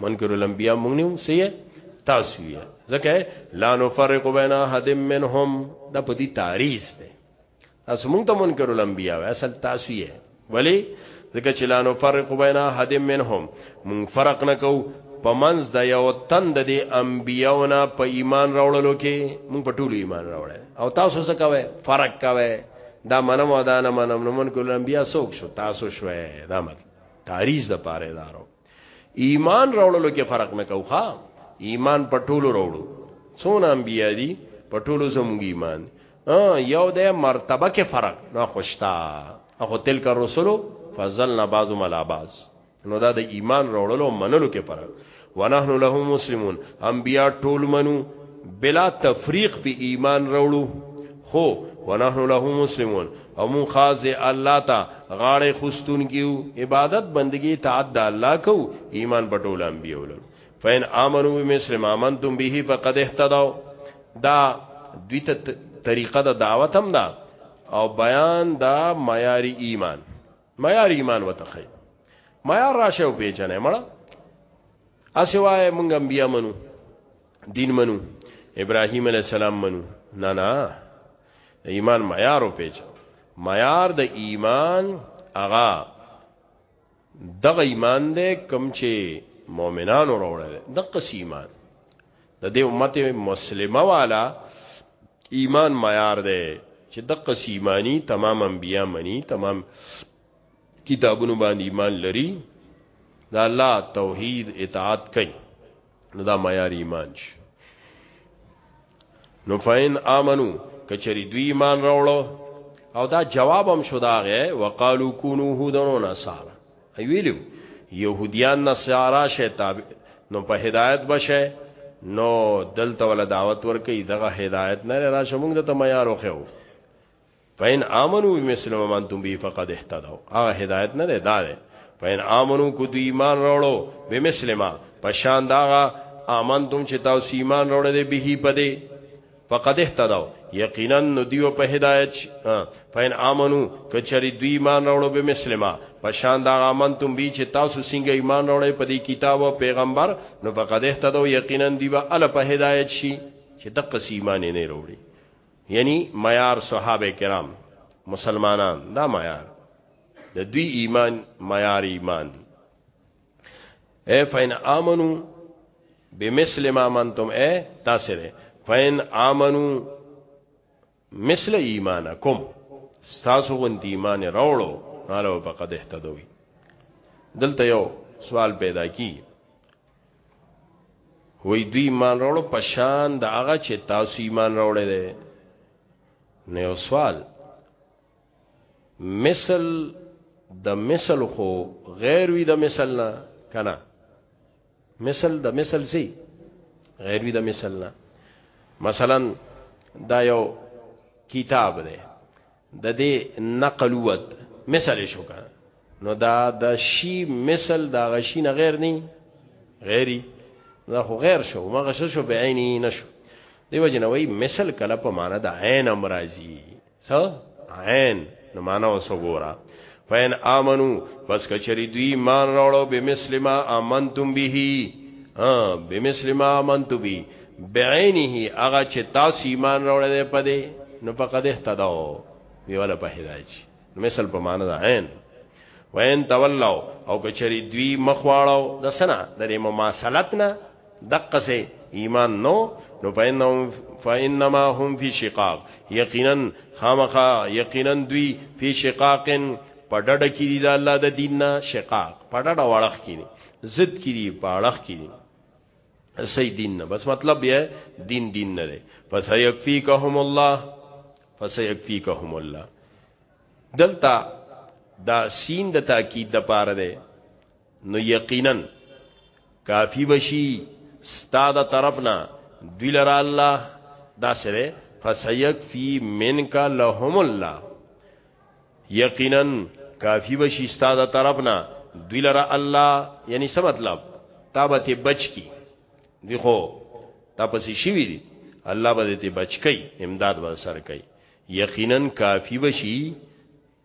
منکر الانبیاء مونږ نه سي تاسو یې ځکه لا نفرق بین احد منهم دا په دې تعریض ده تاسو مونږ ته منکر الانبیاء اصل تاسو یې ولی ځکه چې لا نفرق بین احد منهم مونږ فرق نه کو پمنز د یو تند دی انبیاونه په ایمان راوړلو کې مونږ په ټولو ایمان راوړل او تاسو څه کوئ فرق کوئ دا منم او دا نه منم نو من کول انبیا سوک شو تاسو شوې دا مطلب تاریخ د پاره دارو ایمان راوړلو کې فرق نه کوي ښا ایمان په ټولو راوړو څونه انبیا دي په ټولو زموږ ایمان یو د مرتبه کې فرق نه خوشتا اخو تلک الرسل فضلنا بعضهم على بعض نو دا د ایمان راوړلو منلو کې پر ونحن له مسلمون انبیا ټول منو بلا تفریق په ایمان راوړو خو ونحن له مسلمون او مون خاص الله تا غاړه خستون کیو عبادت بندگی تعد د الله کو ایمان بټول انبیا ولر فین امنو بمسلم امنتم به فقد اهتدوا دا دوی ته طریقه د دعوت هم دا او بیان دا معیاری ایمان معیار ایمان وتخی معیار راشه او پیژنې مړه اسوای مونږ انبیا منو دین منو ابراهیم علی السلام منو نه نه ایمان معیار او پیژ معیار د ایمان اغا دغه ایمان دې کم چې مؤمنانو راوړل دغه سی ایمان د دې امت مسلمه والا ایمان معیار دی چې د قص ایمانی تمام انبیا منی تمام کتابونو باندې ایمان لري دا الله توحید اطاعت کوي نو دا معیار ایمان شي نو فین امنو کچری دوی ایمان راوړو او دا جواب هم شو داغه وقالو کونو هودنو نصارا ویلو يهوديان نصارا شیطان نو په هدایت بشه نو دلته ول دعوت ورکي دغه هدایت نه راشه موږ د تمیار وخو فین امنو بمثل ما انتم به فقد اهتدوا هغه هدایت نه ده دا ده فین امنو کو دی ایمان راوړو بمثل ما پشان داغه امنتم چې تاسو ایمان راوړل به پدې فقد اهتدوا یقینا ندیو په هدایت شي فین امنو کچری دوی ایمان راوړو به مسلمه پشان دا امن تم بی چې تاسو څنګه ایمان راوړې په دې کتاب او پیغمبر نو فقد اهتدوا یقینا دی به ال په هدایت شي چې دغه سی ایمان نه راوړي یعنی معیار صحابه کرام مسلمانان دا معیار د دوی ایمان معیار ایمان دی اے فین امنو بمثل ما منتم اے تاسو له فین امنو مثل ایمانکم تاسو غوندې ایمان راوړو نو په قد اهتدوي دلته یو سوال پیدا کی وای دوی ایمان راوړو په شان د هغه چې تاسو ایمان راوړی دی نه یو سوال مثل د مثل خو غیر وی د مثل نه کنه مثل د مثل سی غیر وی د مثل نه مثلا دا یو کتاب دی د دې نقل وت مثل شو کنه نو دا د شی مثل دا غشی نه غیر نه غیری دا خو غیر شو مغه شو به عینی نشو دیو جنوی مثل کله په معنا د عین امراضی څه عین نو معنا وسګورا فین امنو بس کچری دوی ایمان راوړو به مسلمه امنتم به ها به مسلمه امنتم به بعینه هغه چې تاسو ایمان راوړل په دې نو فقد اهتداو دیواله په هدایت شي مثال په معنا ده عین وین تولاو او کچری دوی مخواړو د سنا د مماثلت نه دقه سه ایمان نو نو پاینهم فانما هم فی شقاق یقینا خامخا یقینا دوی فی شقاق پډډه کې دی د الله د دین نه شقاق پډډه وړخ کې دی ضد کې دی پاړخ کې دی صحیح دین نه بس مطلب یې دین دین نه دی فسيكفيكهم الله فسيكفيكهم الله دلته دا سین د تاکید د پاره ده نو یقینا کافی بشی ستا د طرفنا دوی لرا الله دا سره فسیک فی منک لهم الله یقینا کافی بشی ستا د طرفنا دوی لرا الله یعنی څه مطلب تابت بچ کی دی خو تاسو شي وی دي الله به دې بچ کی امداد به سر کوي یقینا کافی بشی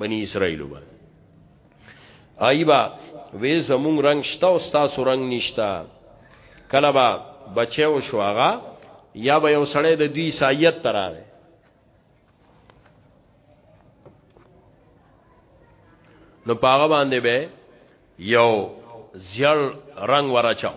بنی اسرائیل با ایبا وې زمون رنگ شتا او تاسو رنگ نشتا کله با بچو شو هغه یا به یو سړی د دوی سایت تراغه نو پاغه باندې به یو زیړ رنگ ورچاو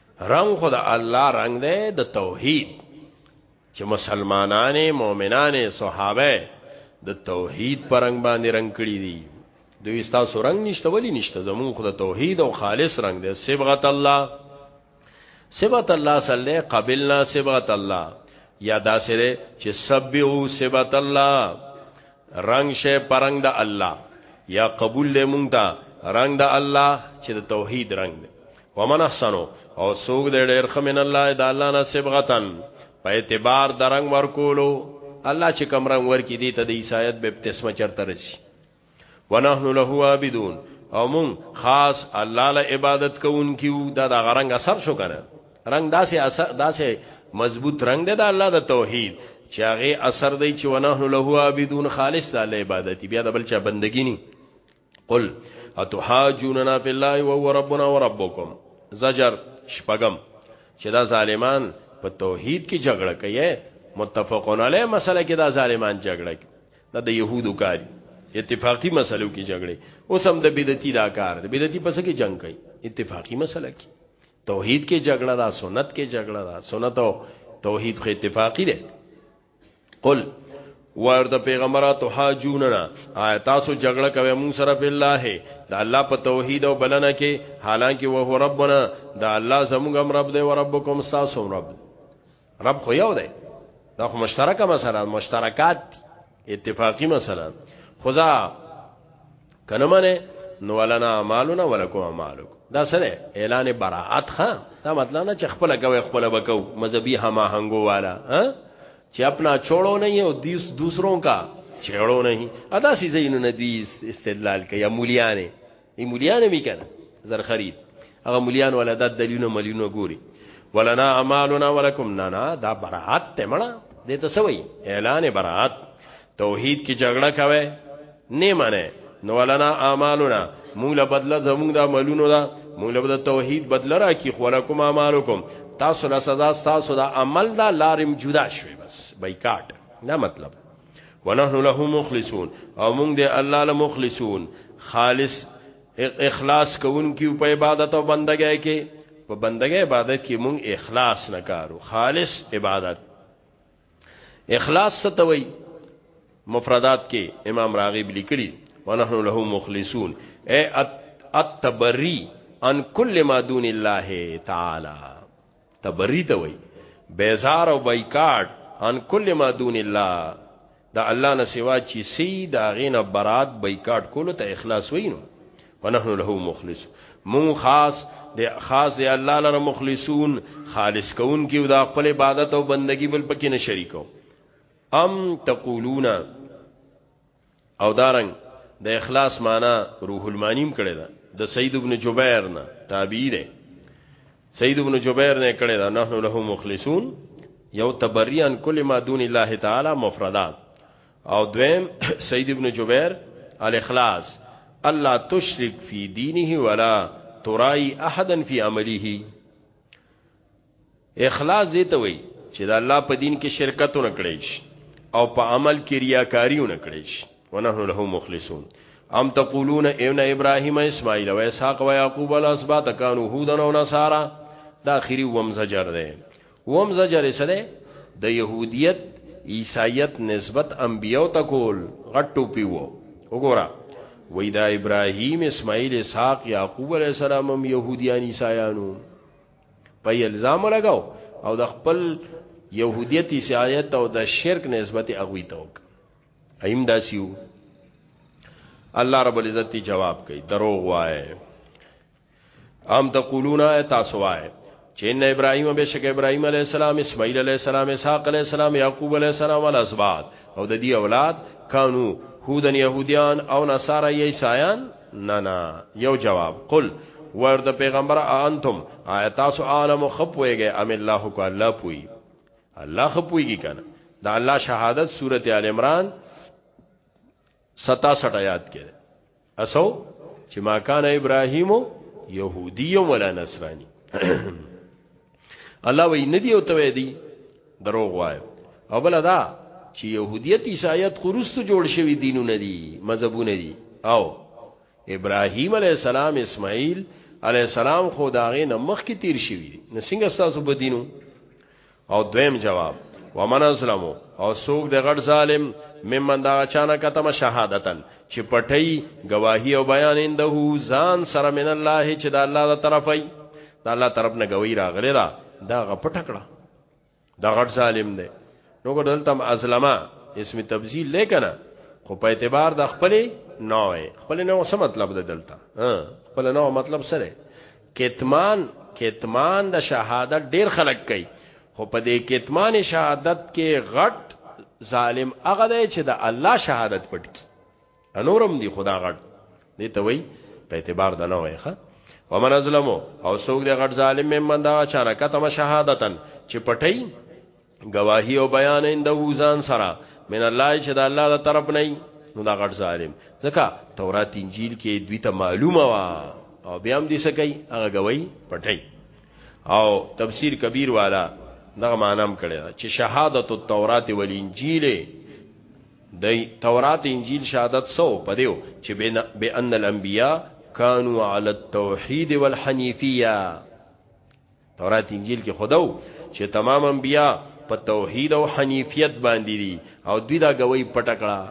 رنگ خو د الله رنگ دی د توحید چې مسلمانانې مؤمنانې صحابه د توحید پر رنگ باندې رنگ کړی دي دوی تاسو رنگ نشته ولی نشته زمون خو د توحید او خالص رنگ دی صبغت الله صبغت الله صلی قبلنا صبغت الله یا دا سره چې سبو صبغت الله رنگ شه پرنګ د الله یا قبول له مونږ ته رنگ د الله چې د توحید رنگ دی ومن احسنو او سوګ دې ډېر خمن الله د الله نه سبغتن په اعتبار درنګ ورکولو الله چې کم رنگ ورکی دی ته د عیسایت به بپتسمه چرته رسی ونحنو له عابدون او مون خاص الله له عبادت کوونکیو دا د غرنګ اثر شو کنه رنگ داسې اثر داسې مضبوط رنگ دی د الله د توحید چې هغه اثر دی چې ونحنو له عابدون خالص د الله عبادت بیا د بل چا بندګی نه قل اتحاجوننا فی الله وهو ربنا وربکم زجر شپغم چې دا ظالمان په توحید کې جګړه کوي متفقون علی مسله کې دا ظالمان جګړه کوي دا د يهودو کاری اتفاقی مسلو کې جګړه اوس هم د بدعتي دا کار د بدعتي پس کې جنگ کوي اتفاقی مسله کې توحید کې جګړه دا سنت کې جګړه دا سنت او توحید خو اتفاقی ده قل ورته پیغمبره تو حاجوننا آیا تاسو جګړه کوي مون سره په الله د الله په توحید او بلنه کې حالانکه وه ربنا د الله زموږ هم رب دی او ربکم ساسو رب رب خو یو دی دا خو مشترکه مسله مشترکات اتفاقی مسله خدا کنه منه نو ولنا اعمالنا ولکم اعمالکم دا سره اعلان براءت ښا دا مطلب نه چې خپل کوي خپل وکاو مذهبي هما هنګو والا ها چې خپل چوڑو نه او دیس دوسروں کا چېړو نه ادا سي زین نه دی استدلال کوي مولیانه ای مولیانه می کنه زر خرید هغه مولیان ولا د دلیلونه مليونه ګوري ولنا اعمالنا ولکم نانا دا براءت ته مړه دې ته سوي اعلان براءت توحید کې جګړه کوي نه منه نو ولنا اعمالنا موږ له بدله زموږ د عملونو دا موږ له توحید بدله را کی خو لکم اعمالکم تاسو له سزا تاسو د عمل دا لارم جدا شوي بس بایکاټ نه مطلب ونحن له مخلصون او موږ د الله له مخلصون خالص اخلاص کوونکی په عبادت او بندګۍ کې په بندګۍ عبادت کې موږ اخلاص نکارو خالص عبادت اخلاص ستوي مفردات کې امام راغب لیکلي ونحن له مخلصون اي التبري ان كل ما دون الله تعالى تبري ته وي بیزار او بایکاټ ان كل ما دون الله دا الله نه سوا چې سي دا غینه برات بایکاټ کولو ته اخلاص وینو ونحن له مخلص مون خاص د خاص د الله لپاره مخلصون خالص کون کی او د خپل عبادت او بندگی بل پکې نه شریکو ام تقولون او دارنګ د اخلاص معنا روح المانیم کړي دا د سید ابن جبیر نه تابعی دی سید ابن جبیر نه کړي دا نحنو له مخلصون یو تبریان کل ما دون الله تعالی مفردات او دویم سید ابن جبیر الاخلاص الله تشرک فی دینه ولا ترائی احدا فی عمله اخلاص دې ته وای چې د الله په دین کې شرکت نه کړی شي او په عمل کې ریاکاری نه کړی شي ونحن له مخلصون ام تقولون ابن ابراهيم اسماعيل و اسحاق و يعقوب الاسباط كانوا هودا و نصارا دا اخري ومزجر ده وم زجر سره د يهوديت عیسایت نسبت انبیو ته کول غټو پیو وګوره وای دا ابراهیم اسماعیل اسحاق یعقوب علی السلام هم يهوديان عیسایانو په الزام لګاو او د خپل يهودیت عیسایت او د شرک نسبت اغوي توک ایم داسیو الله رب العزت جواب کوي دروغ وایي ام تقولون تاسو وای چې ان ابراهيم به شک ابراهيم عليه السلام اسماعيل عليه السلام اسحاق عليه السلام يعقوب عليه السلام ول اسباد او د دې اولاد کانو هودن يهوديان او نصارا عيسایان نه نه یو جواب قل ورته پیغمبر انتم آیا تاسو عالم خپويږي ام الله کو الله پوي الله خپويږي کنه دا الله شهادت سورته ال عمران 67 آیات کې اسو چې ما کان ابراهیم يهودي ولا نصراني الله وی ندی او توې دی دروغ وای او بل دا چې يهوديت عیسایت خرست جوړ شوی دینونه دي مذهبونه دي او ابراهیم علی السلام اسماعیل علی السلام خدای نه مخ کې تیر شوی نه څنګه تاسو په دینو او دویم جواب ومن اسلمو او سوق د غړ ظالم ممن دا چانه کتم شهادتن چې پټي گواهی او بیان انده ځان سره من الله چې د الله د طرفي د الله طرف نه گواہی راغلی دا دا غپټکړه دا غړ ظالم دی نو کو دلته ازلما اسم تبذیل لیکنه خو په اعتبار د خپل نوې خپل نو څه مطلب ده دلته خپل نو مطلب سره کتمان کتمان د شهادت ډیر خلق کوي خو په دې کتمان شهادت کې غټ ظالم هغه دی چې د الله شهادت پټ کی انورم دی خدا غټ دی ته وای په اعتبار د نه وای ښه ومن ازلمو او سوګ دی غټ ظالم ممن دا چانه کتم شهادتن چې پټی گواهی او بیان انده ځان سره من الله چې د الله د طرف نه نو دا غټ ظالم ځکه تورات انجیل کې دوی ته معلومه وا او بیا هم دې سکی هغه گواہی پټي او تفسیر کبیر والا دغه مانام کړي چې شهادت التورات والانجیل د تورات انجیل شهادت سو پدیو چې به ان الانبیاء كانوا على التوحيد والحنيفيه تورات انجیل کې خداو چې تمام انبیا په توحید او حنیفیت باندې دي او دوی دا غوي پټکړه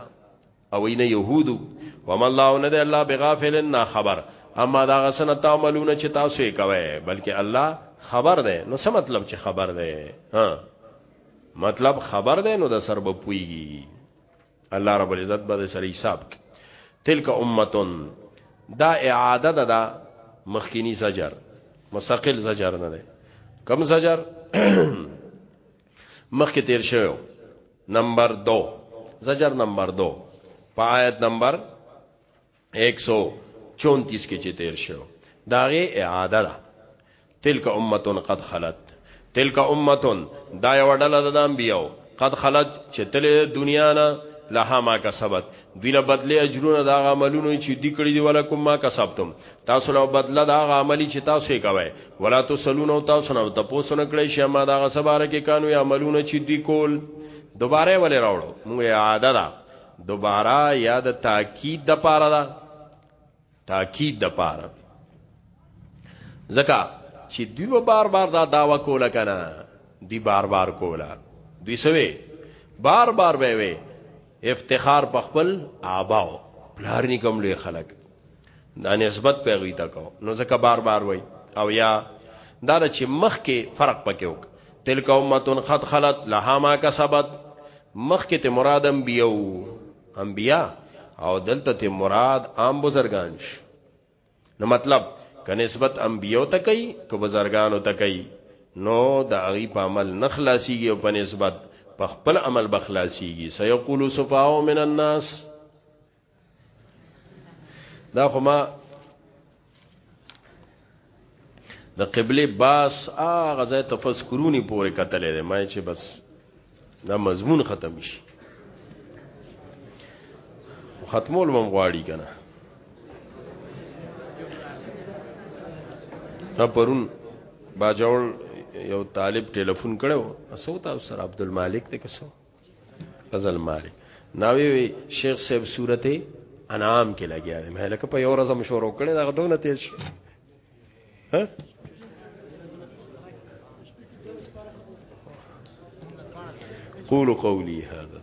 او وینه يهودو وما الله نه ده الله بغافل نه خبر اما دا غسن تعملون چې تاسو یې کوي بلکې الله خبر ده نو څه مطلب چې خبر ده ها مطلب خبر ده نو د سر به پويږي الله رب العزت به سره حساب کی تلک امتون دا اعاده ده دا مخکینی زجر مستقل زجر نه ده کم زجر مخکې تیر شوی نمبر 2 زجر نمبر 2 په آیت نمبر 2 134 کې چې تیر شو داغه اعاده ده تلک امتون قد خلت تلک امتون دا یو ډله د انبیو قد خلت چې تل دنیا نه لها ما کسبت دوی له بدله اجرونه دا عملونه چې دی کړی دی ولکم ما کسبتم تاسو له بدله دا عملی چې تاسو یې کوي ولا تسلون او تاسو نه تاسو نه کړی شي ما دا غسباره کې قانون عملونه چې دی کول دوباره ولې راوړو موږ عادت ده دوباره یا د تاکید د پاره ده تاکید د پاره ځکه چې دوی به بار بار دا داوا کوله کنه دی بار بار کوله دوی سوي بار بار به وي افتخار په خپل آباو پلار نکم لوی خلک دا نسبت په غوی تکو نو ځکه بار بار وای او یا دا چې مخ کې فرق پکې وک تلک امتون قد خلت لها ما کسبت مخ کې ته مراد انبیو انبیا او دلته ته مراد عام بزرگان شي نو مطلب که نسبت انبیو ته کوي که بزرگانو ته کوي نو د هغه په عمل نخلاصيږي او په نسبت په خپل عمل بخلاصيږي سيقول صفاو من الناس دا خو ما د قبله باس هغه ځای ته پس کرونی پورې کتلې ده ما چې بس دا مضمون ختم شي ختمول مم غواړي کنه دا پرون باجوړ یو طالب ټلیفون کړو اسو تاسو سره عبدالمالک ته کسو غزل مالک ناوی وی شیخ صاحب صورت انعام کې لګیا دی مې لکه په یو ورځ مشور وکړي دا غدونه تیز شو ها قولوا قولي هذا